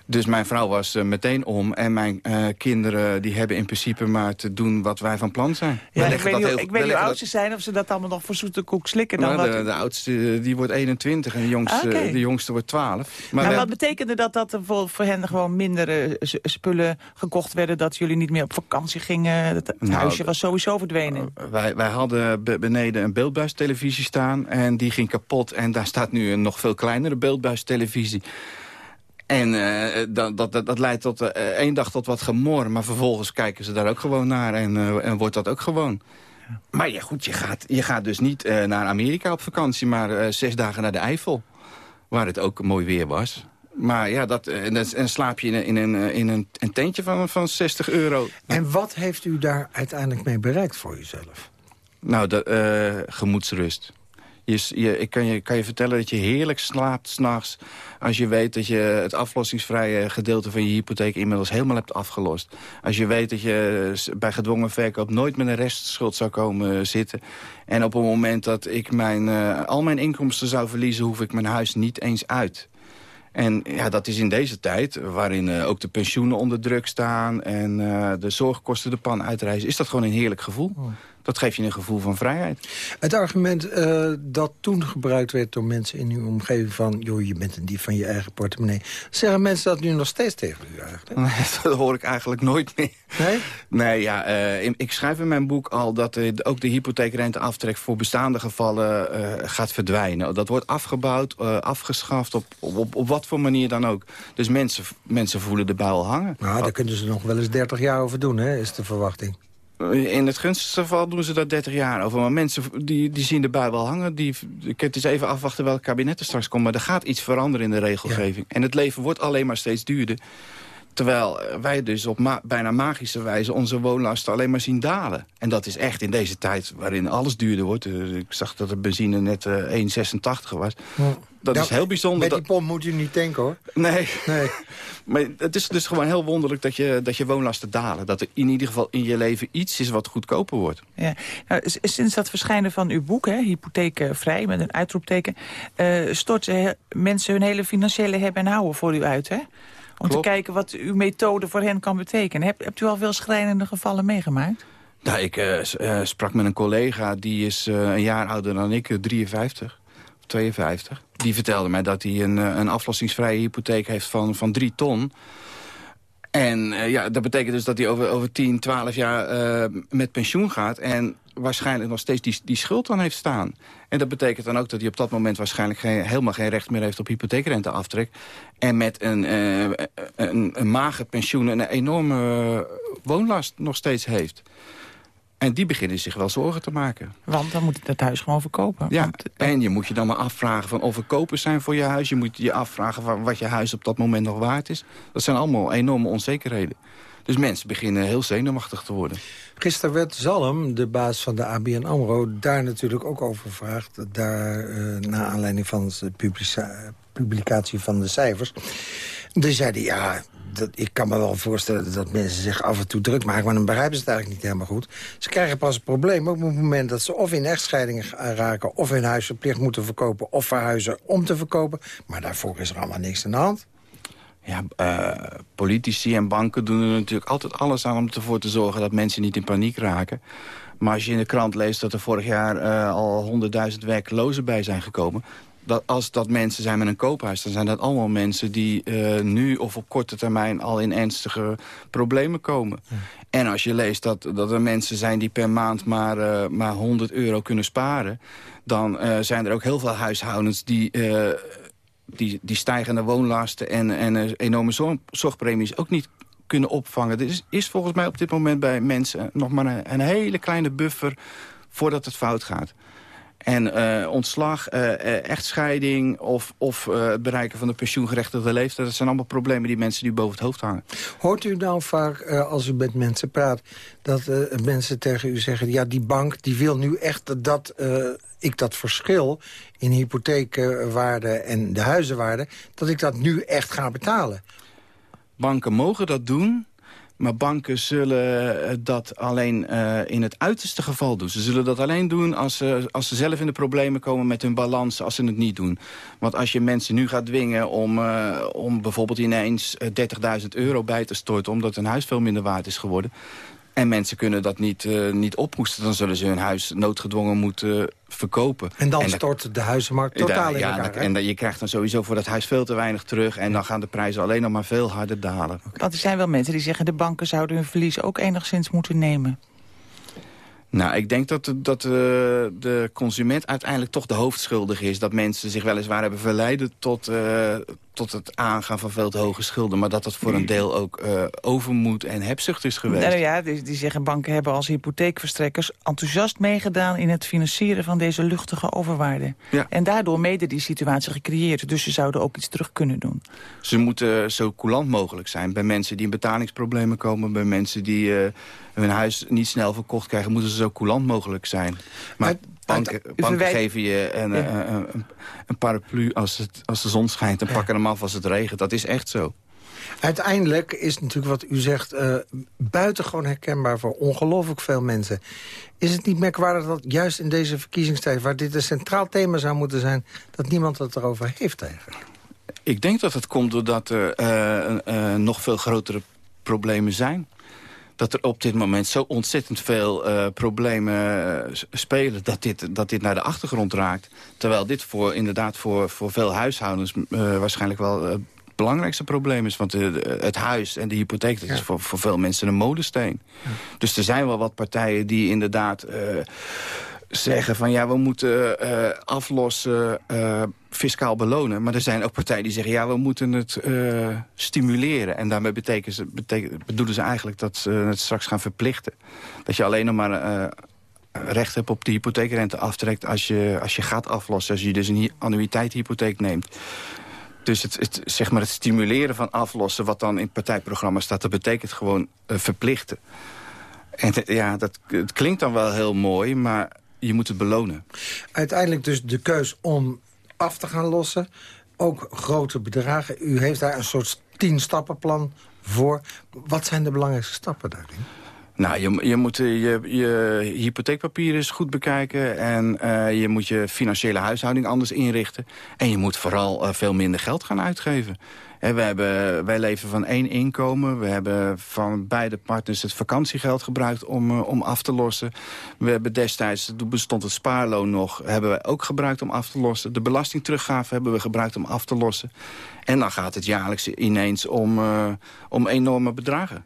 Dus mijn vrouw was eh, meteen om. En mijn eh, kinderen die hebben in principe maar te doen wat wij van plan zijn. Ja, ik weet niet, heel- ik we weet niet hoe oud ze zijn, of ze dat allemaal nog voor zoete koek slikken. Dan Nou, wat... de, de oudste die wordt 21 en de jongste, Ah, de jongste wordt 12. Maar wat betekende dat dat er voor, voor hen gewoon minder eh, spullen gekocht werden? Dat jullie niet meer op vakantie gingen? Het, Nou, huisje was sowieso verdwenen. Wij, wij hadden be- beneden een beeldbuistelevisie staan en die ging kapot. En daar staat nu een nog veel kleinere beeldbuistelevisie. En eh, dat, dat, dat, dat leidt tot eh, één dag tot wat gemor. Maar vervolgens kijken ze daar ook gewoon naar en, eh, en wordt dat ook gewoon. Maar ja, goed, je gaat, je gaat dus niet naar Amerika op vakantie... maar zes dagen naar de Eifel, waar het ook mooi weer was. Maar ja, dat, en, dan- en slaap je in een, in een, in een, een tentje van, van 60 euro. En wat heeft u daar uiteindelijk mee bereikt voor uzelf? Nou, de, gemoedsrust. Je, ik kan je, kan je vertellen dat je heerlijk slaapt s'nachts... als je weet dat je het aflossingsvrije gedeelte van je hypotheek... inmiddels helemaal hebt afgelost. Als je weet dat je s- bij gedwongen verkoop... nooit met een restschuld zou komen zitten. En op het moment dat ik mijn, eh, al mijn inkomsten zou verliezen... hoef ik mijn huis niet eens uit. En ja, dat is in deze tijd, waarin eh, ook de pensioenen onder druk staan... en eh, de zorgkosten de pan uitreizen... is dat gewoon een heerlijk gevoel. Dat geeft je een gevoel van vrijheid. Het argument eh, dat toen gebruikt werd door mensen in uw omgeving van... joh, je bent een dief van je eigen portemonnee. Zeggen mensen dat nu nog steeds tegen u eigenlijk? dat hoor ik eigenlijk nooit meer. Nee? Nee, ja, eh, ik schrijf in mijn boek al dat eh, ook de hypotheekrenteaftrek voor bestaande gevallen gaat verdwijnen. Dat wordt afgebouwd, afgeschaft, op, op, op wat voor manier dan ook. Dus mensen, mensen voelen de buil hangen. Nou, daar kunnen ze nog wel eens 30 jaar over doen, hè, is de verwachting. In het gunstigste geval doen ze daar 30 jaar over. Maar mensen die, die zien de bui wel hangen. Die, ik het is even afwachten welk kabinet er straks komt. Maar er gaat iets veranderen in de regelgeving. En het leven wordt alleen maar steeds duurder. Terwijl wij dus op ma bijna magische wijze onze woonlasten alleen maar zien dalen. En dat is echt in deze tijd waarin alles duurder wordt. Uh, ik zag dat de benzine net uh, 1,86 was. Ja. Dat Nou, is heel bijzonder. Met die pomp moet u niet tanken, hoor. Nee. nee. maar het is dus gewoon heel wonderlijk dat je, dat je woonlasten dalen. Dat er in ieder geval in je leven iets is wat goedkoper wordt. Ja. Nou, sinds dat verschijnen van uw boek, hè, Hypotheekvrij, met een uitroepteken... eh storten mensen hun hele financiële hebben en houden voor u uit, hè? Om Klopt. te kijken wat uw methode voor hen kan betekenen. Hebt, hebt u al veel schrijnende gevallen meegemaakt? Nou, ik eh, eh, sprak met een collega, die is eh, een jaar ouder dan ik, eh, 53 of 52. Die vertelde mij dat hij een, een aflossingsvrije hypotheek heeft van, van 3 ton. En ja, dat betekent dus dat hij over, over 10, 12 jaar met pensioen gaat... en waarschijnlijk nog steeds die, die schuld dan heeft staan. En dat betekent dan ook dat hij op dat moment waarschijnlijk geen, helemaal geen recht meer heeft op hypotheekrenteaftrek. En met een, eh, een, een mager pensioen een enorme woonlast nog steeds heeft. En die beginnen zich wel zorgen te maken. Want dan moet ik dat huis gewoon verkopen. Ja, en je moet je dan maar afvragen van of er kopers zijn voor je huis. Je moet je afvragen van wat je huis op dat moment nog waard is. Dat zijn allemaal enorme onzekerheden. Dus mensen beginnen heel zenuwachtig te worden. Gisteren werd Zalm, de baas van de ABN AMRO... daar natuurlijk ook over gevraagd. Daar, eh na aanleiding van de publica- publicatie van de cijfers. Die zeiden, ja, dat, ik kan me wel voorstellen dat mensen zich af en toe druk maken... maar dan begrijpen ze het eigenlijk niet helemaal goed. Ze krijgen pas een probleem op het moment dat ze of in echtscheidingen raken... of hun huis verplicht moeten verkopen of verhuizen om te verkopen. Maar daarvoor is er allemaal niks aan de hand. Ja, eh, politici en banken doen er natuurlijk altijd alles aan om ervoor te zorgen dat mensen niet in paniek raken. Maar als je in de krant leest dat er vorig jaar eh, al 100.000 werklozen bij zijn gekomen... Dat als dat mensen zijn met een koophuis, dan zijn dat allemaal mensen die eh, nu of op korte termijn al in ernstige problemen komen. En als je leest dat, dat er mensen zijn die per maand maar, eh, maar 100 euro kunnen sparen... dan zijn er ook heel veel huishoudens die, die, die stijgende woonlasten en, en eh, enorme zorg- zorgpremies ook niet kunnen opvangen. Er is, volgens mij op dit moment bij mensen nog maar een hele kleine buffer voordat het fout gaat. En eh, ontslag, eh, eh, echtscheiding of, of het bereiken van de pensioengerechtigde leeftijd... dat zijn allemaal problemen die mensen nu boven het hoofd hangen. Hoort u nou vaak, als u met mensen praat... dat mensen tegen u zeggen... ja, die bank die wil nu echt dat ik dat verschil... in hypotheekwaarde en de huizenwaarde... dat ik dat nu echt ga betalen? Banken mogen dat doen, maar banken zullen eh, dat alleen eh, in het uiterste geval doen. Ze zullen dat alleen doen als ze, als ze zelf in de problemen komen met hun balans... als ze het niet doen. Want als je mensen nu gaat dwingen om, eh, om bijvoorbeeld ineens eh, 30.000 euro bij te storten... omdat hun huis veel minder waard is geworden... en mensen kunnen dat niet, eh, niet ophoesten... dan zullen ze hun huis noodgedwongen moeten verkopen. En dan dat- stort de huizenmarkt totaal in ja, elkaar. dat- hè? en dat- je krijgt dan sowieso voor dat huis veel te weinig terug... en dan gaan de prijzen alleen nog maar veel harder dalen. Want er zijn wel mensen die zeggen... de banken zouden hun verlies ook enigszins moeten nemen. Nou, ik denk dat, de- dat de, de consument uiteindelijk toch de hoofdschuldige is. Dat mensen zich weliswaar hebben verleiden tot, eh, tot het aangaan van veel te hoge schulden. Maar dat dat voor een deel ook eh, overmoed en hebzucht is geweest. Nou ja, die, die zeggen banken hebben als hypotheekverstrekkers... enthousiast meegedaan in het financieren van deze luchtige overwaarde. Ja. En daardoor mede die situatie gecreëerd. Dus ze zouden ook iets terug kunnen doen. Ze moeten zo coulant mogelijk zijn. Bij mensen die in betalingsproblemen komen... bij mensen die eh, hun huis niet snel verkocht krijgen... moeten ze zo coulant mogelijk zijn. Maar banken, banken verwijt- geven je een, Ja. een, een, een paraplu als, het, als de zon schijnt... en pakken hem af als het regent. Dat is echt zo. Uiteindelijk is natuurlijk wat u zegt eh buitengewoon herkenbaar voor ongelooflijk veel mensen. Is het niet merkwaardig dat juist in deze verkiezingstijd... waar dit een centraal thema zou moeten zijn... dat niemand het erover heeft eigenlijk? Ik denk dat het komt doordat er eh, eh, nog veel grotere problemen zijn. Dat er op dit moment zo ontzettend veel eh, problemen eh, spelen... Dat dit, dat dit naar de achtergrond raakt. Terwijl dit voor, inderdaad voor, voor veel huishoudens eh, waarschijnlijk wel... het belangrijkste probleem is. Want het huis en de hypotheek dat is voor, voor veel mensen een modesteen. Dus er zijn wel wat partijen die inderdaad zeggen van... ja, we moeten aflossen, fiscaal belonen. Maar er zijn ook partijen die zeggen... ja, we moeten het eh, stimuleren. En daarmee betekenen ze, bedoelen ze eigenlijk dat ze het straks gaan verplichten. Dat je alleen nog maar... eh, recht hebt op de hypotheekrente aftrekt als je, als je gaat aflossen. Als je dus een hy- annuïteitshypotheek neemt. Dus het, het, zeg maar het stimuleren van aflossen, wat dan in partijprogramma staat... dat betekent gewoon uh, verplichten. En ja, dat, het klinkt dan wel heel mooi, maar je moet het belonen. Uiteindelijk dus de keus om af te gaan lossen. Ook grote bedragen. U heeft daar een soort tien-stappenplan voor. Wat zijn de belangrijkste stappen daarin? Nou, je, je moet je, je hypotheekpapieren eens goed bekijken... en uh, je moet je financiële huishouding anders inrichten. En je moet vooral uh, veel minder geld gaan uitgeven. He, we hebben, wij leven van één inkomen. We hebben van beide partners het vakantiegeld gebruikt om, uh, om af te lossen. We hebben destijds, bestond het spaarloon nog... hebben we ook gebruikt om af te lossen. De belastingteruggave hebben we gebruikt om af te lossen. En dan gaat het jaarlijks ineens om, om enorme bedragen.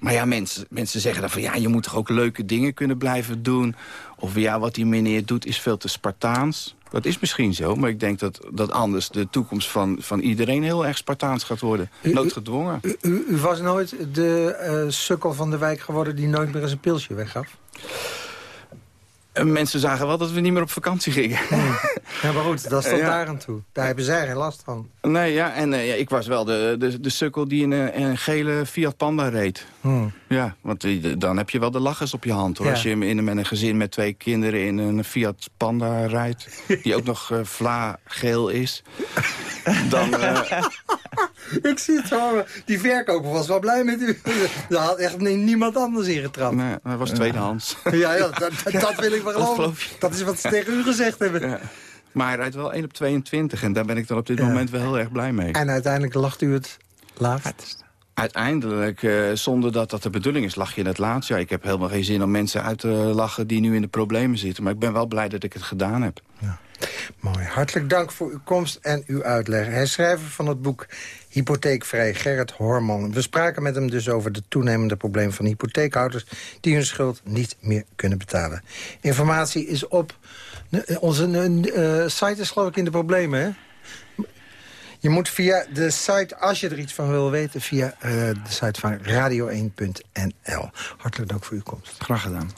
Maar ja, mensen, mensen zeggen dan van ja, je moet toch ook leuke dingen kunnen blijven doen. Of ja, wat die meneer doet is veel te Spartaans. Dat is misschien zo, maar ik denk dat, dat anders de toekomst van, van iedereen heel erg Spartaans gaat worden. Noodgedwongen. U, u, u was nooit de uh, sukkel van de wijk geworden die nooit meer eens een pilsje weggaf? En mensen zagen wel dat we niet meer op vakantie gingen. Ja, maar goed, dat is tot ja. daar aan toe. Daar hebben zij geen last van. Nee, ja, en uh, ja, ik was wel de, de, de sukkel die in een, een gele Fiat Panda reed. Hmm. Ja, want die, dan heb je wel de lachers op je hand. Hoor. Ja. Als je in, met een gezin met twee kinderen in een Fiat Panda rijdt... die ook nog uh, vla geel is... dan... Uh... ik zie het zo. Die verkoper was wel blij met u. Daar had echt niemand anders in getrapt. Nee, hij was tweedehands. Ja, ja dat, dat wil ik wel geloven. Dat is wat ze tegen u gezegd hebben. Maar hij rijdt wel 1 op 22 en daar ben ik dan op dit ja. moment wel heel erg blij mee. En uiteindelijk lacht u het laatst? Uiteindelijk, uh, zonder dat dat de bedoeling is, lach je in het laatst. Ja, ik heb helemaal geen zin om mensen uit te lachen die nu in de problemen zitten. Maar ik ben wel blij dat ik het gedaan heb. Ja. Mooi. Hartelijk dank voor uw komst en uw uitleg. Hij schrijver van het boek Hypotheekvrij, Gerrit Horman. We spraken met hem dus over de toenemende problemen van hypotheekhouders... die hun schuld niet meer kunnen betalen. Informatie is op... Onze uh, site is geloof ik in de problemen, hè? Je moet via de site, als je er iets van wil weten... via de site van radio1.nl. Hartelijk dank voor uw komst. Graag gedaan.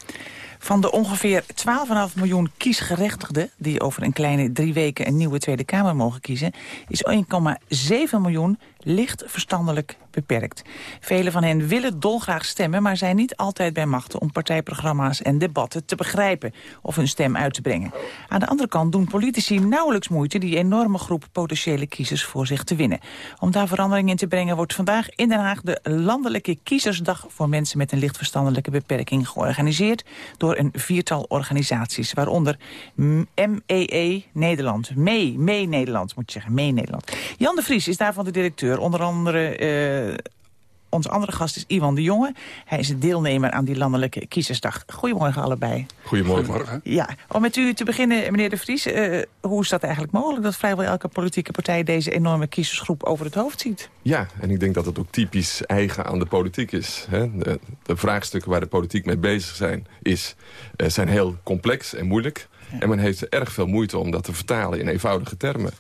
Van de ongeveer 12,5 miljoen kiesgerechtigden... die over een kleine drie weken een nieuwe Tweede Kamer mogen kiezen... is 1,7 miljoen licht verstandelijk beperkt. Velen van hen willen dolgraag stemmen... maar zijn niet altijd bij machten om partijprogramma's en debatten te begrijpen... of hun stem uit te brengen. Aan de andere kant doen politici nauwelijks moeite... die enorme groep potentiële kiezers voor zich te winnen. Om daar verandering in te brengen wordt vandaag in Den Haag... de Landelijke Kiezersdag voor mensen met een licht verstandelijke beperking... georganiseerd door een viertal organisaties, waaronder MEE Nederland. MEE, MEE Nederland moet je zeggen, MEE Nederland. Jan de Vries is daarvan de directeur onder andere... Uh, onze andere gast is Iwan de Jonge. Hij is deelnemer aan die landelijke kiezersdag. Goedemorgen allebei. Goedemorgen. Goedemorgen. Ja, om met u te beginnen, meneer de Vries. Uh, hoe is dat eigenlijk mogelijk dat vrijwel elke politieke partij... deze enorme kiezersgroep over het hoofd ziet? Ja, en ik denk dat het ook typisch eigen aan de politiek is. Hè? De, de, vraagstukken waar de politiek mee bezig zijn, is, uh, zijn heel complex en moeilijk. Ja. En men heeft erg veel moeite om dat te vertalen in eenvoudige termen.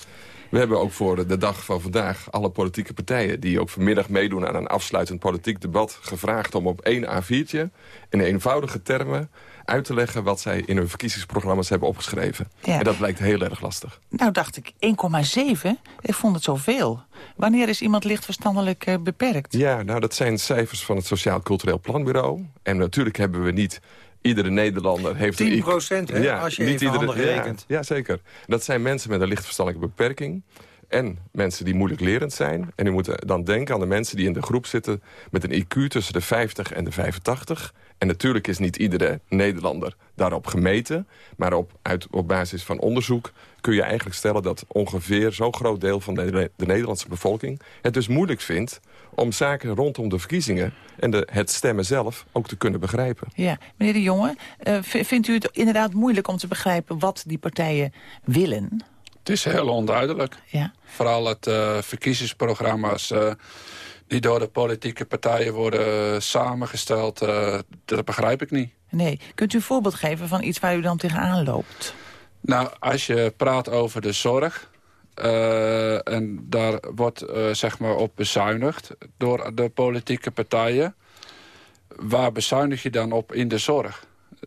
We hebben ook voor de dag van vandaag alle politieke partijen... die ook vanmiddag meedoen aan een afsluitend politiek debat... gevraagd om op één A4'tje in eenvoudige termen uit te leggen wat zij in hun verkiezingsprogramma's hebben opgeschreven. Ja. En dat blijkt heel erg lastig. Nou dacht ik, 1,7? Ik vond het zoveel. Wanneer is iemand licht verstandelijk uh, beperkt? Ja, nou dat zijn cijfers van het Sociaal Cultureel Planbureau. En natuurlijk hebben we niet iedere Nederlander heeft... 10 procent, ja, als je niet even iedere, rekent. Ja, ja, zeker. Dat zijn mensen met een lichtverstandelijke beperking. En mensen die moeilijk lerend zijn. En u moet dan denken aan de mensen die in de groep zitten... met een IQ tussen de 50 en de 85. En natuurlijk is niet iedere Nederlander daarop gemeten. Maar op, uit, op basis van onderzoek kun je eigenlijk stellen... dat ongeveer zo'n groot deel van de, de Nederlandse bevolking... het dus moeilijk vindt om zaken rondom de verkiezingen en de, het stemmen zelf ook te kunnen begrijpen. Ja, meneer de Jonge, uh, vindt u het inderdaad moeilijk om te begrijpen wat die partijen willen? Het is heel onduidelijk. Ja. Vooral het uh, verkiezingsprogramma's uh, die door de politieke partijen worden samengesteld, dat begrijp ik niet. Nee, kunt u een voorbeeld geven van iets waar u dan tegenaan loopt? Nou, als je praat over de zorg, uh, en daar wordt uh, zeg maar op bezuinigd door de politieke partijen. Waar bezuinig je dan op in de zorg?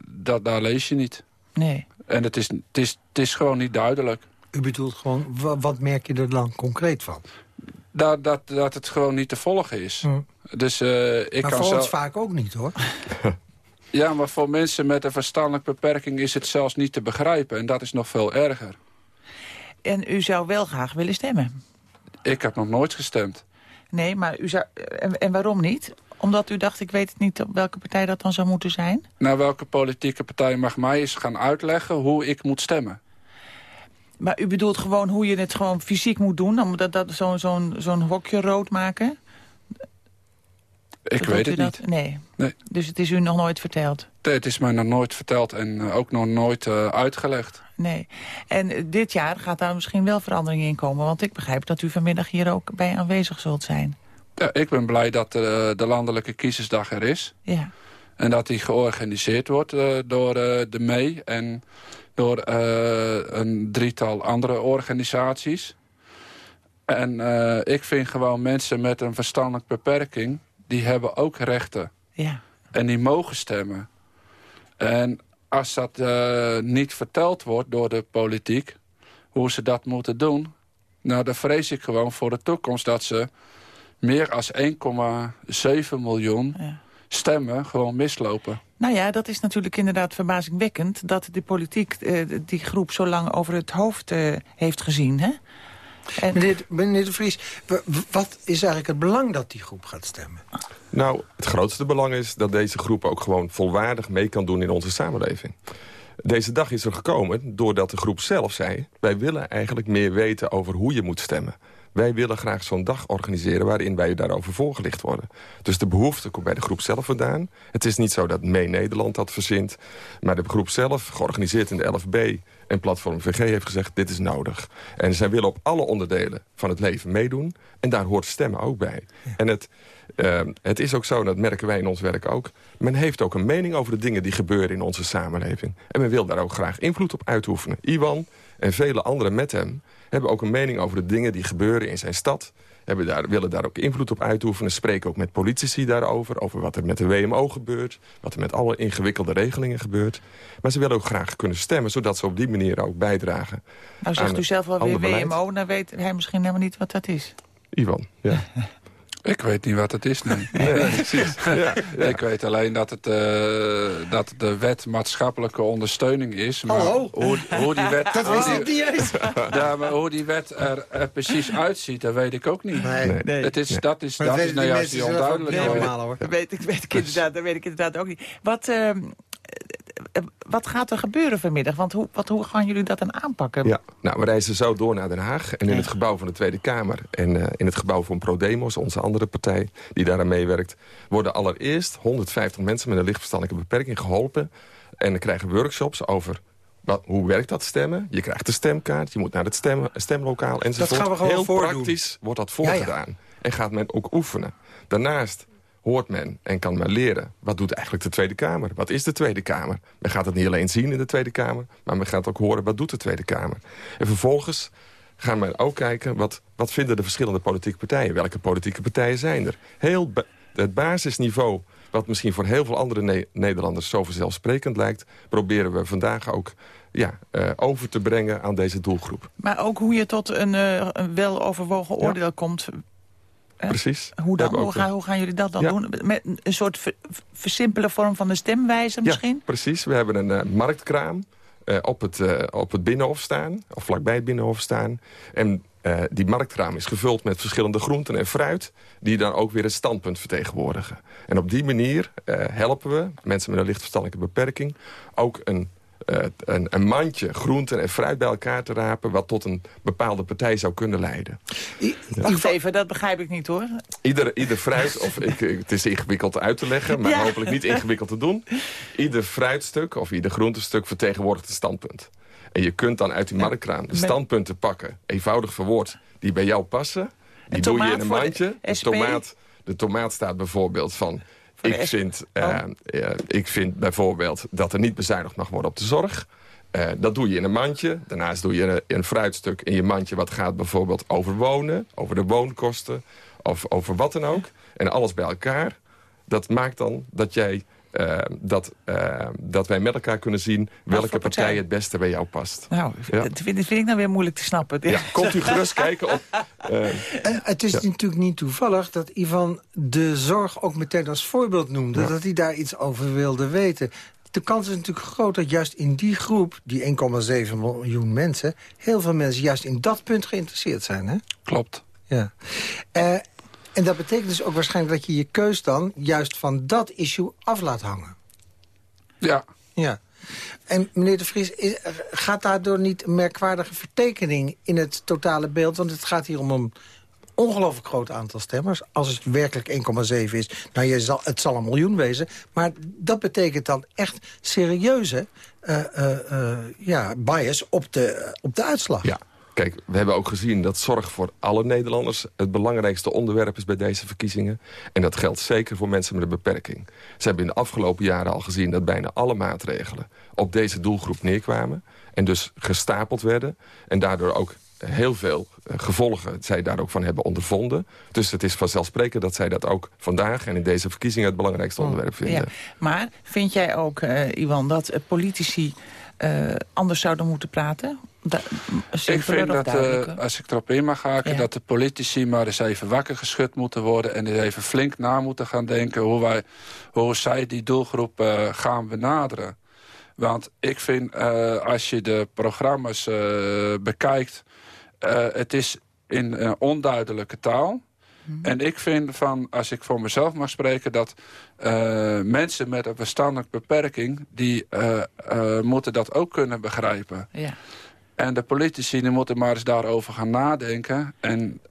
Dat, daar lees je niet. Nee. En het is, het, is, het is gewoon niet duidelijk. U bedoelt gewoon, wa- wat merk je er dan concreet van? Dat, dat, dat het gewoon niet te volgen is. Dus eh, ik Hm. maar kan voor zelf... ons vaak ook niet, hoor. Ja, maar voor mensen met een verstandelijke beperking is het zelfs niet te begrijpen. En dat is nog veel erger. En u zou wel graag willen stemmen? Ik heb nog nooit gestemd. Nee, maar u zou... En, en waarom niet? Omdat u dacht, ik weet het niet op welke partij dat dan zou moeten zijn? Nou, welke politieke partij mag mij eens gaan uitleggen hoe ik moet stemmen? Maar u bedoelt gewoon hoe je het gewoon fysiek moet doen? Omdat dat zo'n zo'n zo'n hokje rood maken? Ik weet het niet. Nee. Nee. Dus het is u nog nooit verteld? Nee, Het is mij nog nooit verteld en eh, ook nog nooit eh, uitgelegd. Nee. En eh, dit jaar gaat daar misschien wel verandering in komen. Want ik begrijp dat u vanmiddag hier ook bij aanwezig zult zijn. Ja, ik ben blij dat de landelijke kiezersdag er is. Ja. En dat die georganiseerd wordt door de MEE en door een drietal andere organisaties. En ik vind gewoon mensen met een verstandelijke beperking... die hebben ook rechten. Ja. En die mogen stemmen. En als dat eh, niet verteld wordt door de politiek... hoe ze dat moeten doen... nou, dan vrees ik gewoon voor de toekomst dat ze... meer dan 1,7 miljoen stemmen gewoon mislopen. Nou ja, dat is natuurlijk inderdaad verbazingwekkend... dat de politiek eh, die groep zo lang over het hoofd eh, heeft gezien. Hè? En... Meneer, meneer de Vries, wat is eigenlijk het belang dat die groep gaat stemmen? Nou, het grootste belang is dat deze groep ook gewoon volwaardig mee kan doen in onze samenleving. Deze dag is er gekomen doordat de groep zelf zei... wij willen eigenlijk meer weten over hoe je moet stemmen. Wij willen graag zo'n dag organiseren waarin wij daarover voorgelicht worden. Dus de behoefte komt bij de groep zelf vandaan. Het is niet zo dat Mee Nederland dat verzint. Maar de groep zelf, georganiseerd in de LFB en Platform VG, heeft gezegd dit is nodig. En zij willen op alle onderdelen van het leven meedoen. En daar hoort stemmen ook bij. En het, eh, het is ook zo, en dat merken wij in ons werk ook... men heeft ook een mening over de dingen die gebeuren in onze samenleving. En men wil daar ook graag invloed op uitoefenen. Iwan en vele anderen met hem hebben ook een mening over de dingen die gebeuren in zijn stad. Hebben daar, willen daar ook invloed op uitoefenen. Spreken ook met politici daarover. Over wat er met de WMO gebeurt. Wat er met alle ingewikkelde regelingen gebeurt. Maar ze willen ook graag kunnen stemmen. Zodat ze op die manier ook bijdragen. Nou zegt u zelf wel weer. WMO, dan weet hij misschien helemaal niet wat dat is. Ivan, ja. Ik weet niet wat het is, nee. Nee, precies. Ja, ja. Ik weet alleen dat het, eh, dat de wet maatschappelijke ondersteuning is. Maar Hallo? Hoe, hoe die wet, Dat wist ik niet eens. Ja, maar hoe die wet er, er precies uitziet, dat weet ik ook niet. Nee. Nee. Het is, Nee. Dat is, Maar dat is nou juist die onduidelijkheid. Dat weet, ik, weet ik inderdaad, dat weet ik inderdaad ook niet. Wat, ehm, eh, wat gaat er gebeuren vanmiddag? Want hoe, wat, hoe gaan jullie dat dan aanpakken? Ja, nou, we reizen zo door naar Den Haag. En in het gebouw van de Tweede Kamer en eh, in het gebouw van ProDemos... onze andere partij die daaraan meewerkt... worden allereerst 150 mensen met een lichtverstandelijke beperking geholpen. En dan krijgen workshops over... Wat, hoe werkt dat stemmen? Je krijgt een stemkaart, je moet naar het stemlokaal enzovoort. gaan we gewoon Heel voordoen. praktisch wordt dat Ja, ja. voorgedaan. En gaat men ook oefenen. Daarnaast hoort men en kan men leren... wat doet eigenlijk de Tweede Kamer? Wat is de Tweede Kamer? Men gaat het niet alleen zien in de Tweede Kamer... maar men gaat ook horen wat doet de Tweede Kamer. En vervolgens gaan we ook kijken... wat, wat vinden de verschillende politieke partijen? Welke politieke partijen zijn er? Heel het basisniveau, wat misschien voor heel veel andere Ne- Nederlanders... zo vanzelfsprekend lijkt... proberen we vandaag ook ja, eh, over te brengen aan deze doelgroep. Maar ook hoe je tot een, eh, een weloverwogen oordeel komt. Precies. Hoe, dan, hebben hoe, gaan, hoe gaan jullie dat dan Ja. doen? Met een soort ver- versimpele vorm van de stemwijzer misschien? Ja, precies. We hebben een eh, marktkraam eh, op, het, eh, op het Binnenhof staan. Of vlakbij het Binnenhof staan. En eh, die marktkraam is gevuld met verschillende groenten en fruit... die dan ook weer het standpunt vertegenwoordigen. En op die manier eh, helpen we mensen met een lichtverstandelijke beperking... ook een, eh, een, een mandje groenten en fruit bij elkaar te rapen... wat tot een bepaalde partij zou kunnen leiden. Wacht even, dat begrijp ik niet hoor. Ieder, ieder fruit, of ik, het is ingewikkeld uit te leggen... maar Ja. hopelijk niet ingewikkeld te doen. Ieder fruitstuk of ieder groentestuk vertegenwoordigt een standpunt. En je kunt dan uit die marktkraam de standpunten pakken... eenvoudig verwoord, die bij jou passen. Die doe je in een de mandje. De, tomaat, de tomaat staat bijvoorbeeld van... Ik vind, eh, eh, ik vind bijvoorbeeld dat er niet bezuinigd mag worden op de zorg. Eh, dat doe je in een mandje. Daarnaast doe je een, een fruitstuk in je mandje... wat gaat bijvoorbeeld over wonen, over de woonkosten... of over wat dan ook. En alles bij elkaar. Dat maakt dan dat jij eh, dat, eh, dat wij met elkaar kunnen zien... welke partij partij? het beste bij jou past. Nou, Ja. dat vind, dat vind ik nou weer moeilijk te snappen. Ja, komt u gerust kijken op... eh, En het is natuurlijk niet toevallig dat Ivan de zorg ook meteen als voorbeeld noemde. Dat hij daar iets over wilde weten. De kans is natuurlijk groot dat juist in die groep, die 1,7 miljoen mensen... heel veel mensen juist in dat punt geïnteresseerd zijn. Hè? Klopt. Ja. En dat betekent dus ook waarschijnlijk dat je je keus dan... juist van dat issue af laat hangen. Ja. Ja. En meneer de Vries, is, gaat daardoor niet een merkwaardige vertekening in het totale beeld? Want het gaat hier om een ongelooflijk groot aantal stemmers. Als het werkelijk 1,7 is, nou je zal, het zal een miljoen wezen. Maar dat betekent dan echt serieuze eh, eh, eh, ja, bias op de, op de uitslag. Ja. Kijk, we hebben ook gezien dat zorg voor alle Nederlanders... het belangrijkste onderwerp is bij deze verkiezingen. En dat geldt zeker voor mensen met een beperking. Ze hebben in de afgelopen jaren al gezien dat bijna alle maatregelen... op deze doelgroep neerkwamen en dus gestapeld werden. En daardoor ook heel veel eh, gevolgen zij daar ook van hebben ondervonden. Dus het is vanzelfsprekend dat zij dat ook vandaag... en in deze verkiezingen het belangrijkste onderwerp vinden. Ja. Maar vind jij ook, eh, Iwan, dat politici eh, anders zouden moeten praten? Da Ik vind dat, eh, als ik erop in mag haken... Ja. dat de politici maar eens even wakker geschud moeten worden... en eens even flink na moeten gaan denken... hoe, wij, hoe zij die doelgroep eh, gaan benaderen. Want ik vind, als je de programma's bekijkt... het is in onduidelijke taal... En ik vind van, als ik voor mezelf mag spreken... dat eh, mensen met een verstandelijke beperking... die eh, eh, moeten dat ook kunnen begrijpen. Ja. En de politici die moeten maar eens daarover gaan nadenken. En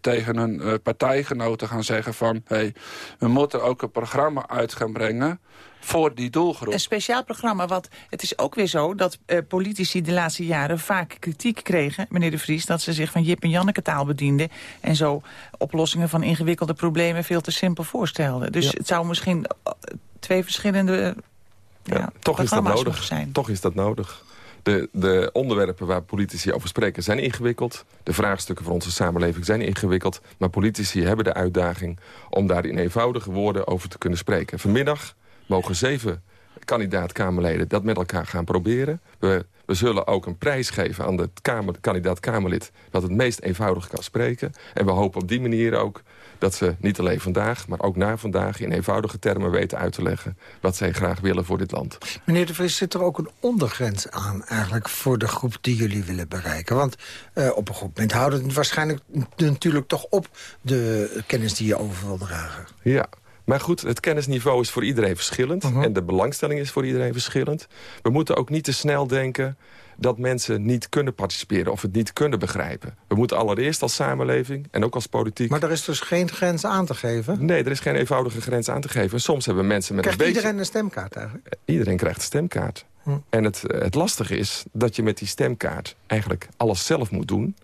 tegen hun partijgenoten gaan zeggen van... Hey, we moeten ook een programma uit gaan brengen voor die doelgroep. Een speciaal programma, want het is ook weer zo... dat eh, politici de laatste jaren vaak kritiek kregen, meneer de Vries... dat ze zich van Jip en Janneke taal bedienden... en zo oplossingen van ingewikkelde problemen veel te simpel voorstelden. Dus Ja. het zou misschien eh, twee verschillende ja, Toch is dat nodig. zijn. Toch is dat nodig. De, de onderwerpen waar politici over spreken zijn ingewikkeld. De vraagstukken voor onze samenleving zijn ingewikkeld. Maar politici hebben de uitdaging om daar in eenvoudige woorden over te kunnen spreken. Vanmiddag mogen zeven kandidaat-Kamerleden dat met elkaar gaan proberen. We, we zullen ook een prijs geven aan de kamer, kandidaat-Kamerlid... dat het meest eenvoudig kan spreken. En we hopen op die manier ook dat ze niet alleen vandaag... maar ook na vandaag in eenvoudige termen weten uit te leggen... wat zij graag willen voor dit land. Meneer de Vries, zit er ook een ondergrens aan eigenlijk voor de groep die jullie willen bereiken? Want eh, op een goed moment houdt het waarschijnlijk natuurlijk toch op de kennis die je over wil dragen. Ja, maar goed, het kennisniveau is voor iedereen verschillend. En de belangstelling is voor iedereen verschillend. We moeten ook niet te snel denken dat mensen niet kunnen participeren... of het niet kunnen begrijpen. We moeten allereerst als samenleving en ook als politiek... Maar er is dus geen grens aan te geven? Nee, er is geen eenvoudige grens aan te geven. En soms hebben mensen met Krijgt een beetje... iedereen een stemkaart eigenlijk? Iedereen krijgt een stemkaart. Hm. En het, het lastige is dat je met die stemkaart eigenlijk alles zelf moet doen.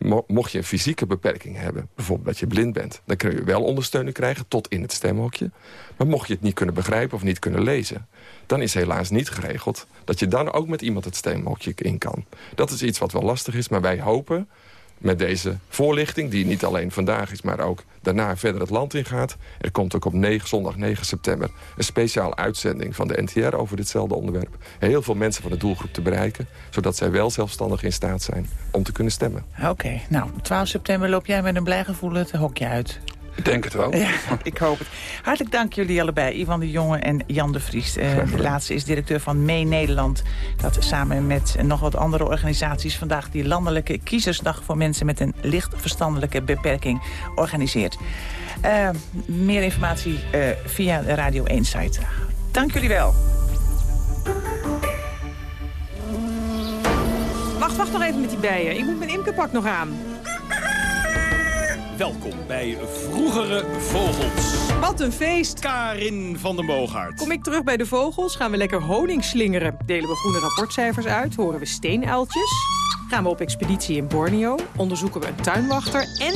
Mo- Mocht je een fysieke beperking hebben, bijvoorbeeld dat je blind bent... dan kun je wel ondersteuning krijgen tot in het stemhokje. Maar mocht je het niet kunnen begrijpen of niet kunnen lezen... dan is helaas niet geregeld dat je dan ook met iemand het stemhokje in kan. Dat is iets wat wel lastig is, maar wij hopen met deze voorlichting... die niet alleen vandaag is, maar ook daarna verder het land ingaat. Er komt ook op 9, zondag 9 september een speciale uitzending van de NTR... over ditzelfde onderwerp. Heel veel mensen van de doelgroep te bereiken... zodat zij wel zelfstandig in staat zijn om te kunnen stemmen. Oké, nou, 12 september loop jij met een blij gevoel het hokje uit. Ik denk het wel. Ja, ik hoop het. Hartelijk dank jullie allebei, Ivan de Jonge en Jan de Vries. Eh, de laatste is directeur van Mee Nederland. Dat samen met nog wat andere organisaties vandaag die landelijke kiezersdag voor mensen met een licht verstandelijke beperking organiseert. Eh, meer informatie eh, via de Radio 1 site. Dank jullie wel. Wacht, wacht nog even met die bijen. Ik moet mijn imkerpak nog aan. Welkom bij Vroegere Vogels. Wat een feest. Karin van den Boogaard. Kom ik terug bij de vogels, gaan we lekker honing slingeren. Delen we groene rapportcijfers uit, horen we steenuiltjes. Gaan we op expeditie in Borneo, onderzoeken we een tuinwachter... en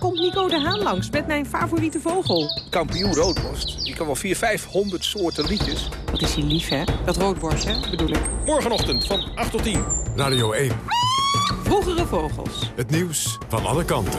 komt Nico de Haan langs met mijn favoriete vogel. Kampioen roodborst. Die kan wel 400, 500 soorten liedjes. Wat is hij lief, hè? Dat roodborstje, bedoel ik. Morgenochtend van 8 tot 10. Radio 1. Vroegere vogels. Het nieuws van alle kanten.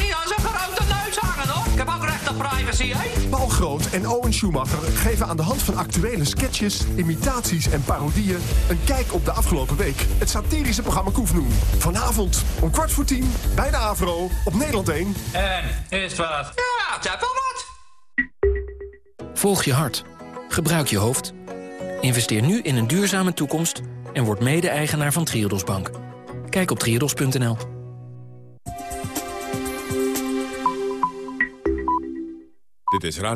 privacy, hè? Paul Groot en Owen Schumacher geven aan de hand van actuele sketches, imitaties en parodieën... een kijk op de afgelopen week. Het satirische programma Koefdoen. Vanavond om kwart voor tien bij de AVRO op Nederland 1. En, is het wat? Ja, het is wel wat. Volg je hart. Gebruik je hoofd. Investeer nu in een duurzame toekomst... en word mede-eigenaar van Triodos Bank. Kijk op triodos.nl. Dit is Radio